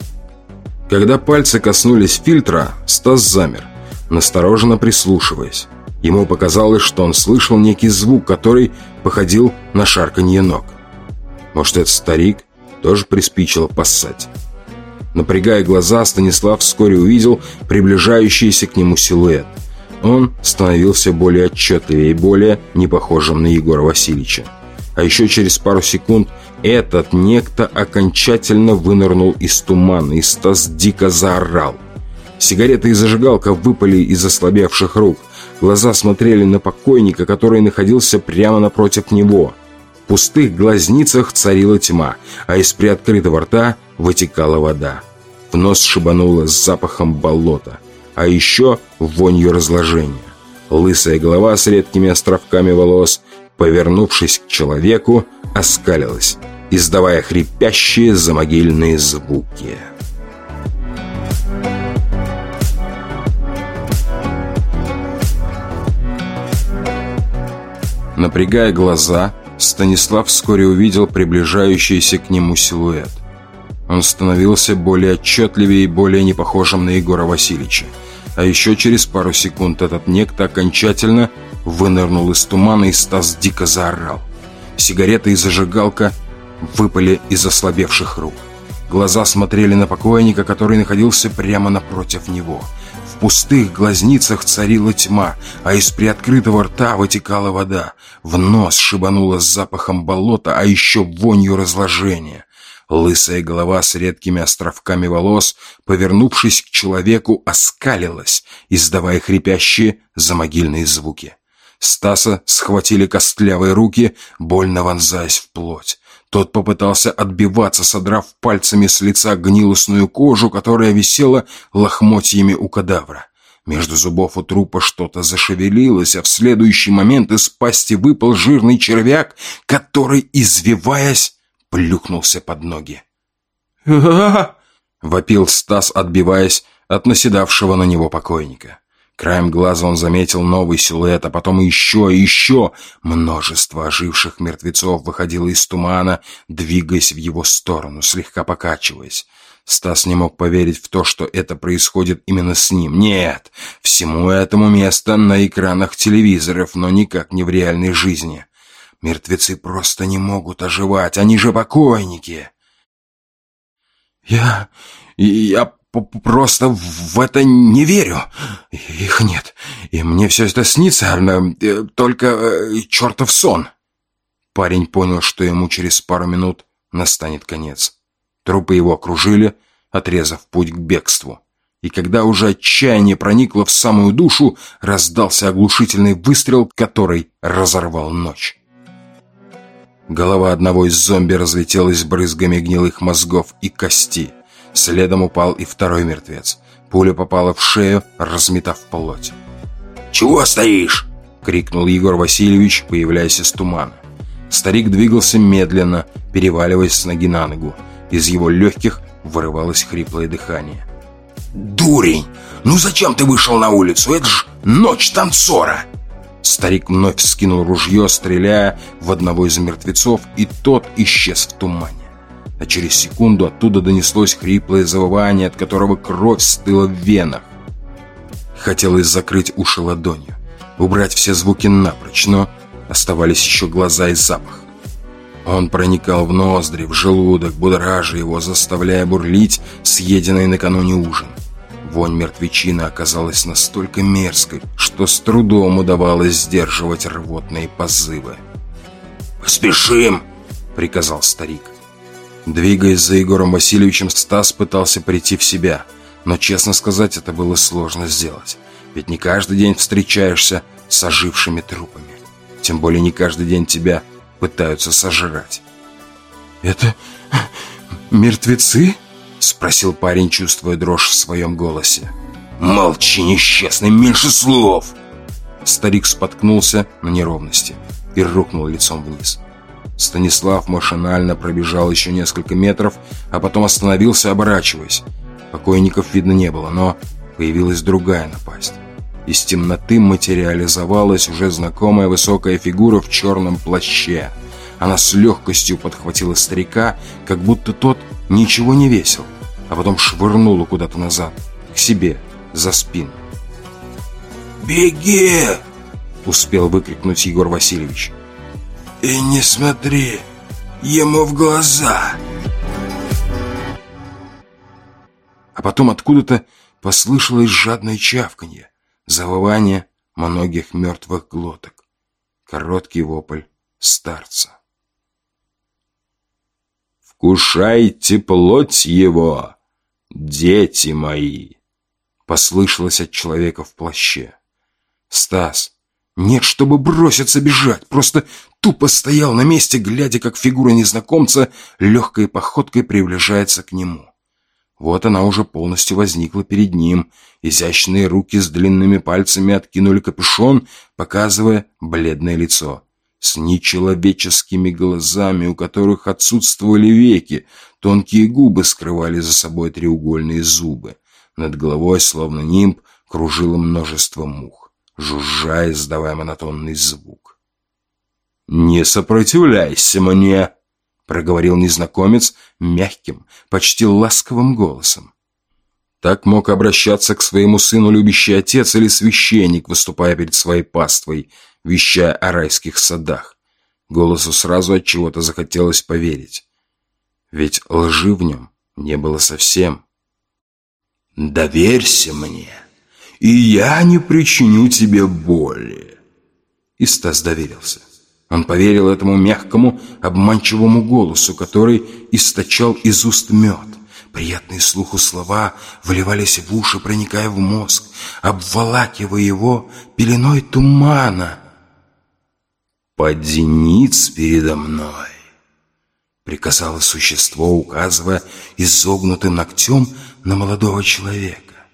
Когда пальцы коснулись фильтра, Стас замер, настороженно прислушиваясь. Ему показалось, что он слышал некий звук, который походил на шарканье ног. Может, этот старик тоже приспичило поссать? Напрягая глаза, Станислав вскоре увидел приближающийся к нему силуэт. Он становился более отчетливее и более не похожим на Егора Васильевича. А еще через пару секунд этот некто окончательно вынырнул из тумана, и Стас дико заорал. Сигарета и зажигалка выпали из ослабевших рук. Глаза смотрели на покойника, который находился прямо напротив него. В пустых глазницах царила тьма, а из приоткрытого рта вытекала вода. В нос шибануло с запахом болота, а еще вонью разложения. Лысая голова с редкими островками волос, повернувшись к человеку, оскалилась, издавая хрипящие замогильные звуки. Напрягая глаза, Станислав вскоре увидел приближающийся к нему силуэт. Он становился более отчетливее и более непохожим на Егора Васильевича. А еще через пару секунд этот некто окончательно вынырнул из тумана и Стас дико заорал. Сигарета и зажигалка выпали из ослабевших рук. Глаза смотрели на покойника, который находился прямо напротив него – пустых глазницах царила тьма, а из приоткрытого рта вытекала вода. В нос шибануло с запахом болота, а еще вонью разложения. Лысая голова с редкими островками волос, повернувшись к человеку, оскалилась, издавая хрипящие замогильные звуки. Стаса схватили костлявые руки, больно вонзаясь в плоть. Тот попытался отбиваться, содрав пальцами с лица гнилостную кожу, которая висела лохмотьями у кадавра. Между зубов у трупа что-то зашевелилось, а в следующий момент из пасти выпал жирный червяк, который, извиваясь, плюхнулся под ноги. <laughs> вопил Стас, отбиваясь от наседавшего на него покойника. Краем глаза он заметил новый силуэт, а потом еще и еще. Множество оживших мертвецов выходило из тумана, двигаясь в его сторону, слегка покачиваясь. Стас не мог поверить в то, что это происходит именно с ним. Нет, всему этому место на экранах телевизоров, но никак не в реальной жизни. Мертвецы просто не могут оживать, они же покойники. «Я... я просто в это не верю. Их нет. И мне все это снится, э, только э, чертов сон. Парень понял, что ему через пару минут настанет конец. Трупы его окружили, отрезав путь к бегству. И когда уже отчаяние проникло в самую душу, раздался оглушительный выстрел, который разорвал ночь. Голова одного из зомби разлетелась брызгами гнилых мозгов и кости – Следом упал и второй мертвец. Пуля попала в шею, разметав плоть. «Чего стоишь?» — крикнул Егор Васильевич, появляясь из тумана. Старик двигался медленно, переваливаясь с ноги на ногу. Из его легких вырывалось хриплое дыхание. «Дурень! Ну зачем ты вышел на улицу? Это ж ночь танцора!» Старик вновь вскинул ружье, стреляя в одного из мертвецов, и тот исчез в тумане а через секунду оттуда донеслось хриплое завывание, от которого кровь стыла в венах. Хотелось закрыть уши ладонью, убрать все звуки напрочь, но оставались еще глаза и запах. Он проникал в ноздри, в желудок, будоража его, заставляя бурлить съеденный накануне ужин. Вонь мертвечины оказалась настолько мерзкой, что с трудом удавалось сдерживать рвотные позывы. «Поспешим!» — приказал старик. Двигаясь за Егором Васильевичем, Стас пытался прийти в себя. Но, честно сказать, это было сложно сделать. Ведь не каждый день встречаешься с ожившими трупами. Тем более не каждый день тебя пытаются сожрать. «Это мертвецы?» Спросил парень, чувствуя дрожь в своем голосе. «Молчи, несчастный, меньше слов!» Старик споткнулся на неровности и рухнул лицом вниз. Станислав машинально пробежал еще несколько метров, а потом остановился, оборачиваясь. Покойников видно не было, но появилась другая напасть. Из темноты материализовалась уже знакомая высокая фигура в черном плаще. Она с легкостью подхватила старика, как будто тот ничего не весил, а потом швырнула куда-то назад, к себе, за спину. «Беги!» Успел выкрикнуть Егор Васильевич. «И не смотри ему в глаза!» А потом откуда-то послышалось жадное чавканье, завывание многих мертвых глоток. Короткий вопль старца. «Вкушайте плоть его, дети мои!» Послышалось от человека в плаще. Стас, нет, чтобы броситься бежать, просто тупо стоял на месте, глядя, как фигура незнакомца легкой походкой приближается к нему. Вот она уже полностью возникла перед ним. Изящные руки с длинными пальцами откинули капюшон, показывая бледное лицо. С нечеловеческими глазами, у которых отсутствовали веки, тонкие губы скрывали за собой треугольные зубы. Над головой, словно нимб, кружило множество мух, жужжа издавая монотонный звук. «Не сопротивляйся мне!» проговорил незнакомец мягким, почти ласковым голосом. Так мог обращаться к своему сыну любящий отец или священник, выступая перед своей паствой, вещая о райских садах. Голосу сразу от чего-то захотелось поверить. Ведь лжи в нем не было совсем. «Доверься мне, и я не причиню тебе боли». И Стас доверился. Он поверил этому мягкому, обманчивому голосу, который источал из уст мед. Приятные слуху слова вливались в уши, проникая в мозг, обволакивая его пеленой тумана. «Поди передо мной!» Приказало существо, указывая изогнутым ногтем на молодого человека.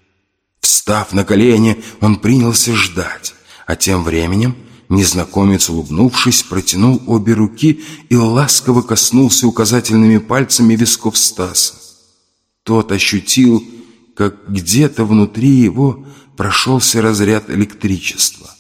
Встав на колени, он принялся ждать, а тем временем Незнакомец, улыбнувшись, протянул обе руки и ласково коснулся указательными пальцами висков Стаса. Тот ощутил, как где-то внутри его прошелся разряд электричества.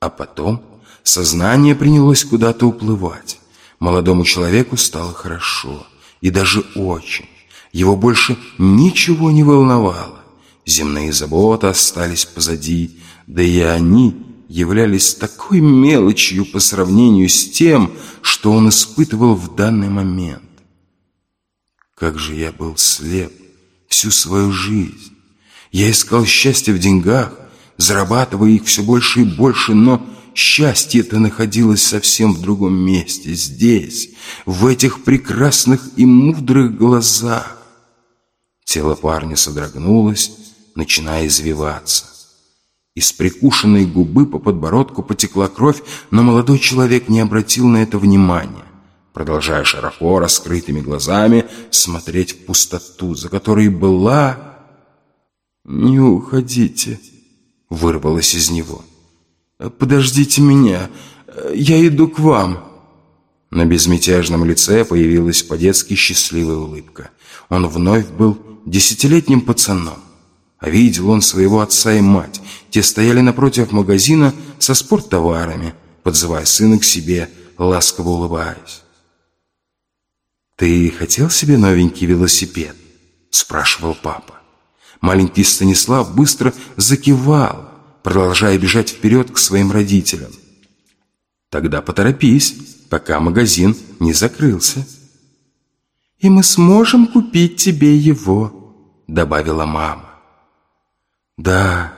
А потом сознание принялось куда-то уплывать. Молодому человеку стало хорошо, и даже очень. Его больше ничего не волновало. Земные заботы остались позади, да и они являлись такой мелочью по сравнению с тем, что он испытывал в данный момент. Как же я был слеп всю свою жизнь. Я искал счастье в деньгах, зарабатывая их все больше и больше, но счастье это находилось совсем в другом месте, здесь, в этих прекрасных и мудрых глазах. Тело парня содрогнулось, начиная извиваться. Из прикушенной губы по подбородку потекла кровь, но молодой человек не обратил на это внимания, продолжая широко раскрытыми глазами смотреть в пустоту, за которой была... «Не уходите», — вырвалось из него. «Подождите меня, я иду к вам». На безмятежном лице появилась по-детски счастливая улыбка. Он вновь был десятилетним пацаном. А видел он своего отца и мать. Те стояли напротив магазина со спорттоварами, подзывая сына к себе, ласково улыбаясь. «Ты хотел себе новенький велосипед?» – спрашивал папа. Маленький Станислав быстро закивал, продолжая бежать вперед к своим родителям. «Тогда поторопись, пока магазин не закрылся». «И мы сможем купить тебе его», – добавила мама. «Да,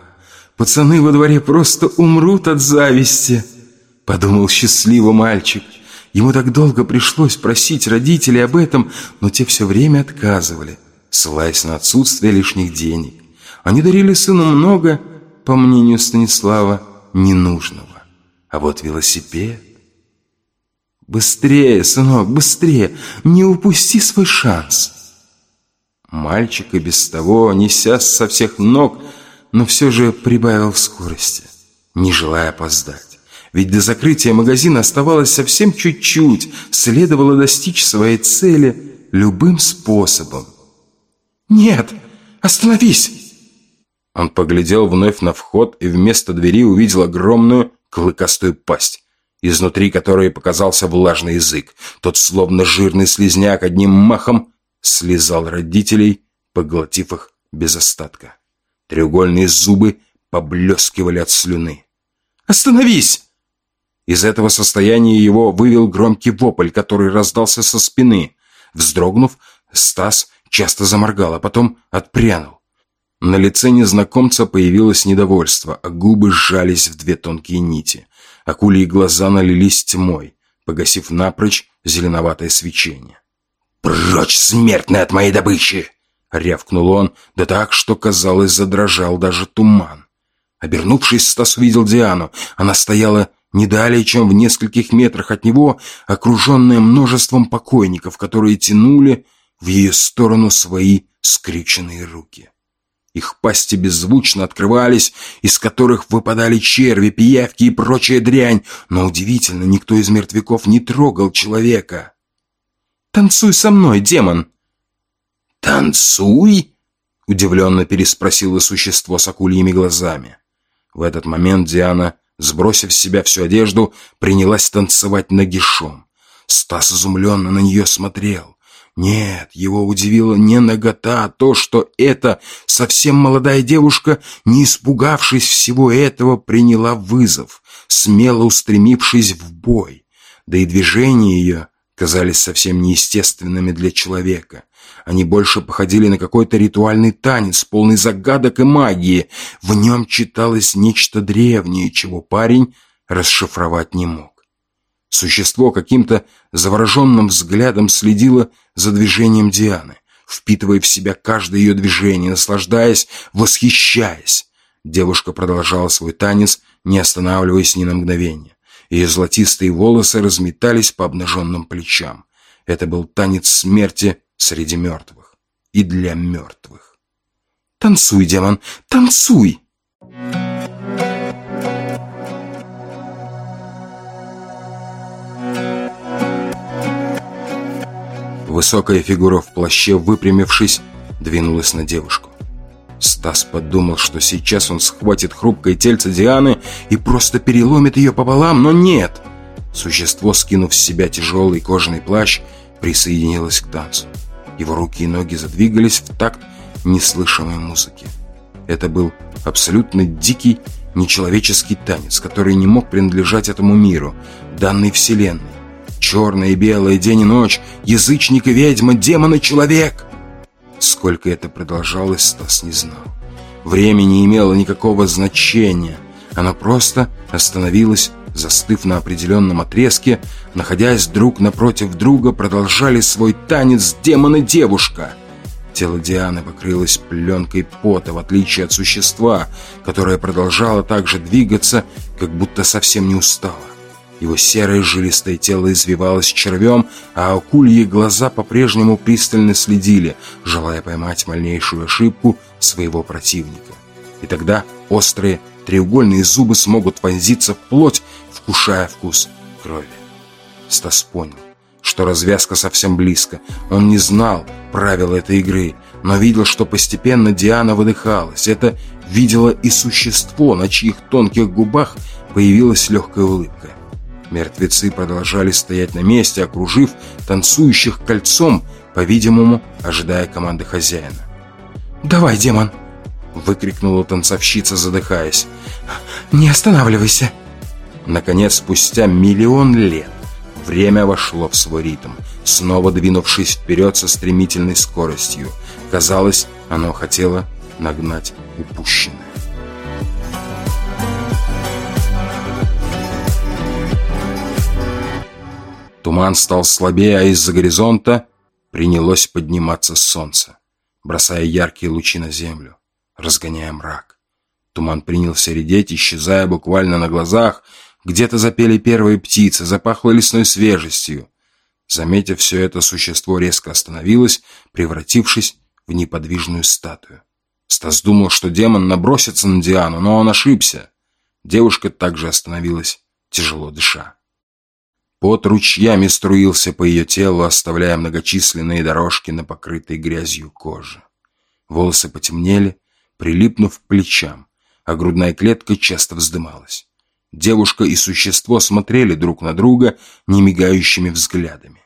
пацаны во дворе просто умрут от зависти», — подумал счастливый мальчик. Ему так долго пришлось просить родителей об этом, но те все время отказывали, ссылаясь на отсутствие лишних денег. Они дарили сыну много, по мнению Станислава, ненужного. А вот велосипед... «Быстрее, сынок, быстрее! Не упусти свой шанс!» Мальчик и без того, неся со всех ног, но все же прибавил в скорости, не желая опоздать. Ведь до закрытия магазина оставалось совсем чуть-чуть, следовало достичь своей цели любым способом. «Нет, остановись!» Он поглядел вновь на вход и вместо двери увидел огромную клыкастую пасть, изнутри которой показался влажный язык. Тот, словно жирный слизняк, одним махом слезал родителей, поглотив их без остатка. Треугольные зубы поблескивали от слюны. «Остановись!» Из этого состояния его вывел громкий вопль, который раздался со спины. Вздрогнув, Стас часто заморгал, а потом отпрянул. На лице незнакомца появилось недовольство, а губы сжались в две тонкие нити. Акульи глаза налились тьмой, погасив напрочь зеленоватое свечение. «Прочь, смертный, от моей добычи!» — рявкнул он, да так, что, казалось, задрожал даже туман. Обернувшись, Стас увидел Диану. Она стояла не далее, чем в нескольких метрах от него, окруженная множеством покойников, которые тянули в ее сторону свои скрюченные руки. Их пасти беззвучно открывались, из которых выпадали черви, пиявки и прочая дрянь, но удивительно, никто из мертвяков не трогал человека. «Танцуй со мной, демон!» «Танцуй?» — удивленно переспросило существо с акульями глазами. В этот момент Диана, сбросив с себя всю одежду, принялась танцевать нагишом. Стас изумленно на нее смотрел. Нет, его удивило не нагота, а то, что эта совсем молодая девушка, не испугавшись всего этого, приняла вызов, смело устремившись в бой. Да и движения ее казались совсем неестественными для человека. Они больше походили на какой-то ритуальный танец, полный загадок и магии. В нем читалось нечто древнее, чего парень расшифровать не мог. Существо каким-то завороженным взглядом следило за движением Дианы, впитывая в себя каждое ее движение, наслаждаясь, восхищаясь. Девушка продолжала свой танец, не останавливаясь ни на мгновение. Ее золотистые волосы разметались по обнаженным плечам. Это был танец смерти среди мертвых и для мертвых. «Танцуй, демон, танцуй!» Высокая фигура в плаще, выпрямившись, двинулась на девушку. Стас подумал, что сейчас он схватит хрупкое тельце Дианы и просто переломит ее пополам, но нет. Существо, скинув с себя тяжелый кожаный плащ, присоединилось к танцу. Его руки и ноги задвигались в такт неслышимой музыки. Это был абсолютно дикий, нечеловеческий танец, который не мог принадлежать этому миру, данной вселенной. Черное и белое, день и ночь, язычник и ведьма, демон и человек. Сколько это продолжалось, Стас не знал. Время не имело никакого значения. Оно просто остановилось застыв на определенном отрезке, находясь друг напротив друга, продолжали свой танец демон и девушка. Тело Дианы покрылось пленкой пота, в отличие от существа, которое продолжало также двигаться, как будто совсем не устало. Его серое жилистое тело извивалось червем, а акульи глаза по-прежнему пристально следили, желая поймать мальнейшую ошибку своего противника. И тогда острые треугольные зубы смогут вонзиться в плоть, вкушая вкус крови. Стас понял, что развязка совсем близко. Он не знал правил этой игры, но видел, что постепенно Диана выдыхалась. Это видело и существо, на чьих тонких губах появилась легкая улыбка. Мертвецы продолжали стоять на месте, окружив танцующих кольцом, по-видимому, ожидая команды хозяина. «Давай, демон!» — выкрикнула танцовщица, задыхаясь. «Не останавливайся!» Наконец, спустя миллион лет, время вошло в свой ритм, снова двинувшись вперед со стремительной скоростью. Казалось, оно хотело нагнать упущенное. Туман стал слабее, а из-за горизонта принялось подниматься солнце, бросая яркие лучи на землю, разгоняя мрак. Туман принялся редеть, исчезая буквально на глазах, где-то запели первые птицы, запахло лесной свежестью. Заметив все это, существо резко остановилось, превратившись в неподвижную статую. Стас думал, что демон набросится на Диану, но он ошибся. Девушка также остановилась, тяжело дыша. Пот ручьями струился по ее телу, оставляя многочисленные дорожки на покрытой грязью коже. Волосы потемнели, прилипнув к плечам, а грудная клетка часто вздымалась. Девушка и существо смотрели друг на друга немигающими взглядами.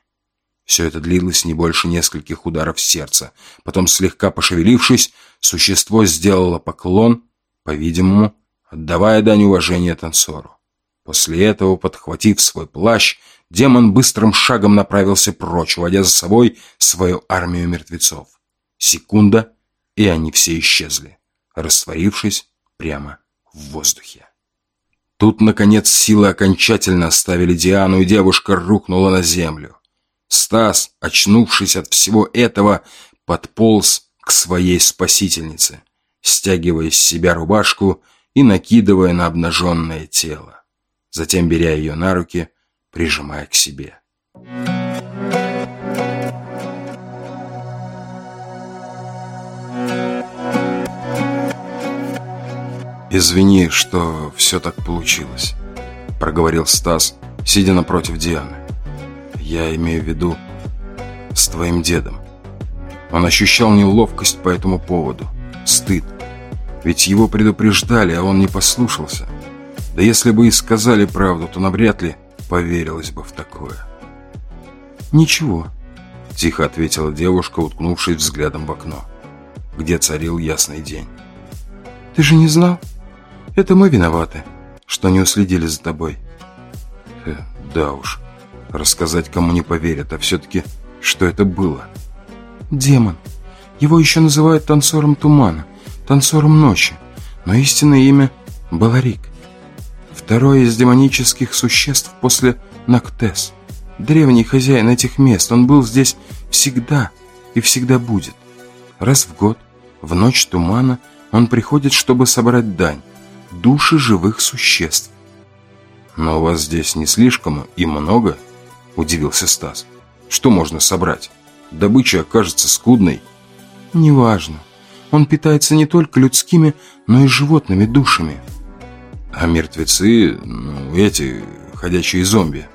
Все это длилось не больше нескольких ударов сердца. Потом, слегка пошевелившись, существо сделало поклон, по-видимому, отдавая дань уважения танцору. После этого, подхватив свой плащ, демон быстрым шагом направился прочь, водя за собой свою армию мертвецов. Секунда, и они все исчезли, растворившись прямо в воздухе. Тут, наконец, силы окончательно оставили Диану, и девушка рухнула на землю. Стас, очнувшись от всего этого, подполз к своей спасительнице, стягивая с себя рубашку и накидывая на обнаженное тело. Затем, беря ее на руки, прижимая к себе. «Извини, что все так получилось», — проговорил Стас, сидя напротив Дианы. «Я имею в виду с твоим дедом». Он ощущал неловкость по этому поводу, стыд. Ведь его предупреждали, а он не послушался. Да если бы и сказали правду, то навряд ли поверилось бы в такое. «Ничего», — тихо ответила девушка, уткнувшись взглядом в окно, где царил ясный день. «Ты же не знал? Это мы виноваты, что не уследили за тобой». Э, «Да уж, рассказать кому не поверят, а все-таки что это было?» демон. Его еще называют танцором тумана, танцором ночи, но истинное имя – Баларик. Второе из демонических существ после Нактес. Древний хозяин этих мест, он был здесь всегда и всегда будет. Раз в год, в ночь тумана, он приходит, чтобы собрать дань, души живых существ. «Но вас здесь не слишком и много?» – удивился Стас. «Что можно собрать?» добыча окажется скудной. Неважно. Он питается не только людскими, но и животными душами. А мертвецы, ну, эти ходячие зомби.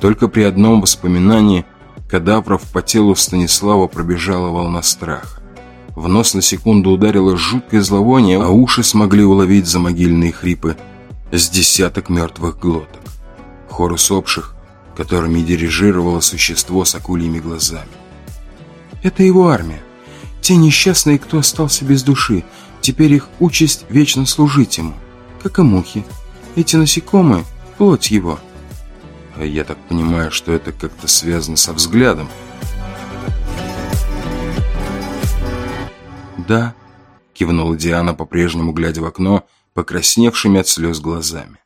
Только при одном воспоминании кадавров по телу Станислава пробежала волна страха. В нос на секунду ударило жуткое зловоние, а уши смогли уловить за могильные хрипы с десяток мертвых глоток. Хор усопших которыми дирижировало существо с акульими глазами. Это его армия. Те несчастные, кто остался без души, теперь их участь вечно служить ему, как и мухи. Эти насекомые – плоть его. А я так понимаю, что это как-то связано со взглядом. «Да», – кивнула Диана, по-прежнему глядя в окно, покрасневшими от слез глазами.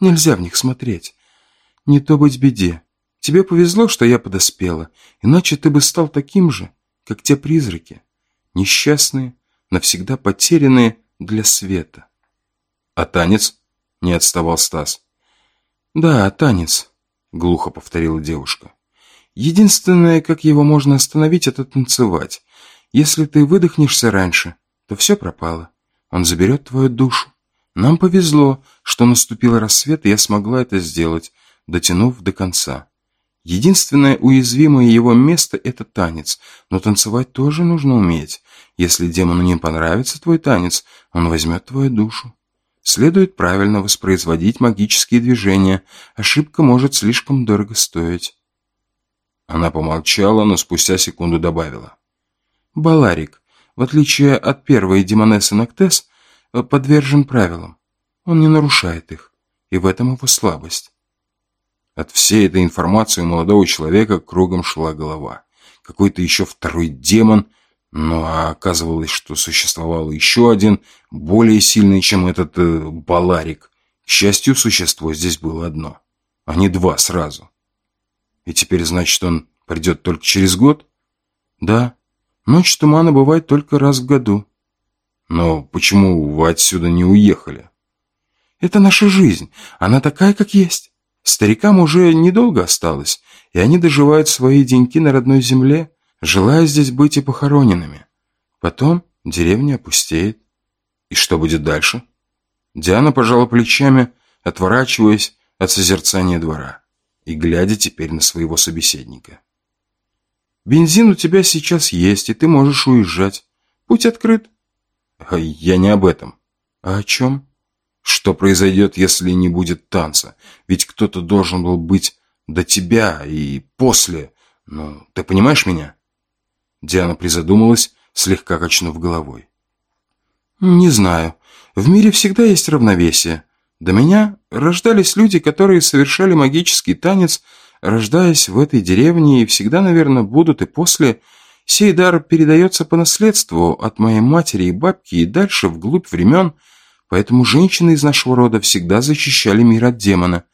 «Нельзя в них смотреть. Не то быть беде. Тебе повезло, что я подоспела, иначе ты бы стал таким же, как те призраки, несчастные, навсегда потерянные для света. А танец? Не отставал Стас. Да, танец, глухо повторила девушка. Единственное, как его можно остановить, это танцевать. Если ты выдохнешься раньше, то все пропало. Он заберет твою душу. Нам повезло, что наступил рассвет, и я смогла это сделать, дотянув до конца. Единственное уязвимое его место – это танец, но танцевать тоже нужно уметь. Если демону не понравится твой танец, он возьмет твою душу. Следует правильно воспроизводить магические движения, ошибка может слишком дорого стоить. Она помолчала, но спустя секунду добавила. Баларик, в отличие от первой демонессы Ноктес, подвержен правилам. Он не нарушает их, и в этом его слабость. От всей этой информации у молодого человека кругом шла голова. Какой-то еще второй демон, но оказывалось, что существовал еще один, более сильный, чем этот э, Баларик. К счастью, существо здесь было одно, а не два сразу. И теперь, значит, он придет только через год? Да. Ночь тумана бывает только раз в году. Но почему вы отсюда не уехали? Это наша жизнь. Она такая, как есть. Старикам уже недолго осталось, и они доживают свои деньки на родной земле, желая здесь быть и похороненными. Потом деревня опустеет. И что будет дальше? Диана пожала плечами, отворачиваясь от созерцания двора и глядя теперь на своего собеседника. «Бензин у тебя сейчас есть, и ты можешь уезжать. Путь открыт». А «Я не об этом». «А о чем?» Что произойдет, если не будет танца? Ведь кто-то должен был быть до тебя и после. Ну, ты понимаешь меня?» Диана призадумалась, слегка качнув головой. «Не знаю. В мире всегда есть равновесие. До меня рождались люди, которые совершали магический танец, рождаясь в этой деревне, и всегда, наверное, будут и после. Сей дар передается по наследству от моей матери и бабки и дальше, вглубь времен, поэтому женщины из нашего рода всегда защищали мир от демона.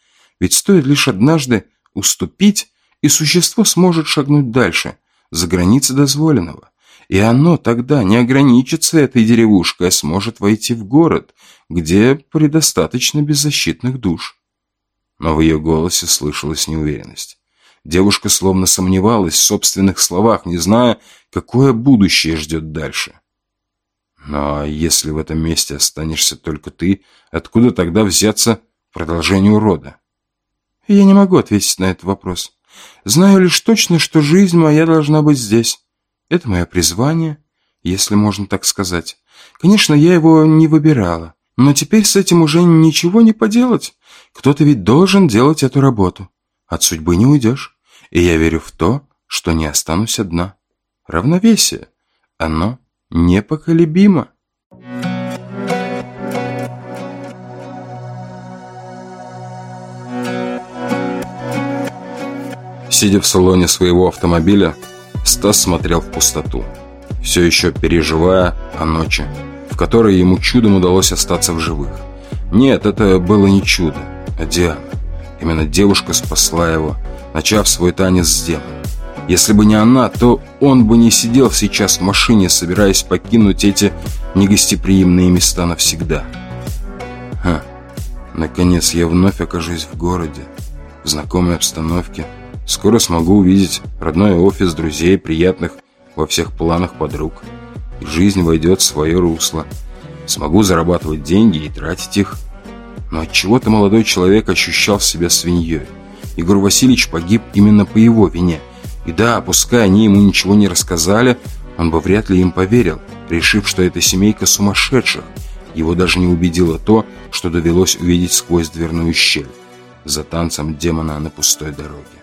Ведь стоит лишь однажды уступить, и существо сможет шагнуть дальше, за границы дозволенного. И оно тогда не ограничится этой деревушкой, а сможет войти в город, где предостаточно беззащитных душ. Но в ее голосе слышалась неуверенность. Девушка словно сомневалась в собственных словах, не зная, какое будущее ждет дальше. Но если в этом месте останешься только ты, откуда тогда взяться продолжению рода? Я не могу ответить на этот вопрос. Знаю лишь точно, что жизнь моя должна быть здесь. Это мое призвание, если можно так сказать. Конечно, я его не выбирала, но теперь с этим уже ничего не поделать. Кто-то ведь должен делать эту работу. От судьбы не уйдешь. И я верю в то, что не останусь одна. Равновесие. Оно непоколебимо. Сидя в салоне своего автомобиля, Стас смотрел в пустоту, все еще переживая о ночи, в которой ему чудом удалось остаться в живых. Нет, это было не чудо, Диана. Именно девушка спасла его, начав свой танец с демоном. Если бы не она, то он бы не сидел сейчас в машине, собираясь покинуть эти негостеприимные места навсегда. Ха, наконец я вновь окажусь в городе, в знакомой обстановке, Скоро смогу увидеть родной офис, друзей, приятных во всех планах подруг. И жизнь войдет в свое русло. Смогу зарабатывать деньги и тратить их. Но от чего то молодой человек ощущал себя свиньей. Егор Васильевич погиб именно по его вине. И да, пускай они ему ничего не рассказали, он бы вряд ли им поверил, решив, что это семейка сумасшедших. Его даже не убедило то, что довелось увидеть сквозь дверную щель за танцем демона на пустой дороге.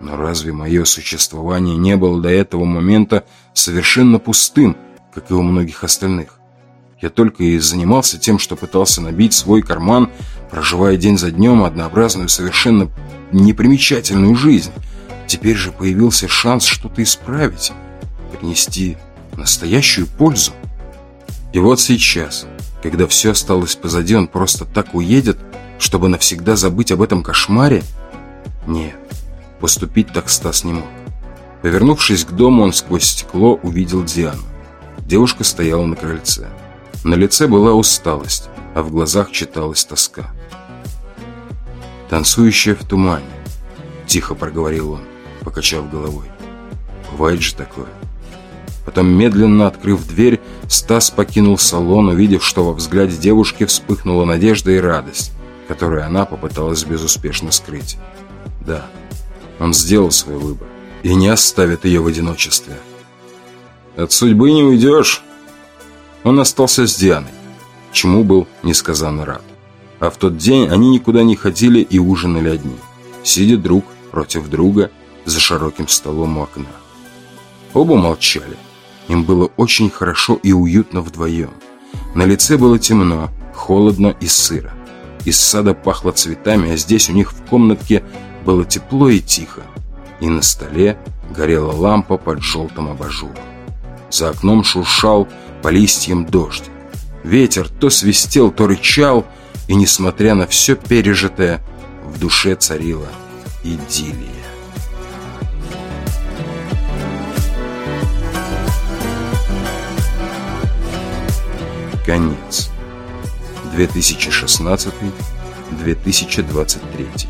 Но разве мое существование не было до этого момента совершенно пустым, как и у многих остальных? Я только и занимался тем, что пытался набить свой карман, проживая день за днем однообразную, совершенно непримечательную жизнь. Теперь же появился шанс что-то исправить, принести настоящую пользу. И вот сейчас, когда все осталось позади, он просто так уедет, чтобы навсегда забыть об этом кошмаре? Нет. Поступить так Стас не мог. Повернувшись к дому, он сквозь стекло увидел Диану. Девушка стояла на крыльце. На лице была усталость, а в глазах читалась тоска. «Танцующая в тумане», — тихо проговорил он, покачав головой. «Бывает же такое». Потом, медленно открыв дверь, Стас покинул салон, увидев, что во взгляде девушки вспыхнула надежда и радость, которую она попыталась безуспешно скрыть. Да, он сделал свой выбор и не оставит ее в одиночестве. От судьбы не уйдешь. Он остался с Дианой, чему был несказанно рад. А в тот день они никуда не ходили и ужинали одни, сидя друг против друга за широким столом у окна. Оба молчали. Им было очень хорошо и уютно вдвоем. На лице было темно, холодно и сыро. Из сада пахло цветами, а здесь у них в комнатке было тепло и тихо, и на столе горела лампа под желтым абажуром. За окном шуршал по листьям дождь. Ветер то свистел, то рычал, и, несмотря на все пережитое, в душе царила идиллия. Конец. 2016-2023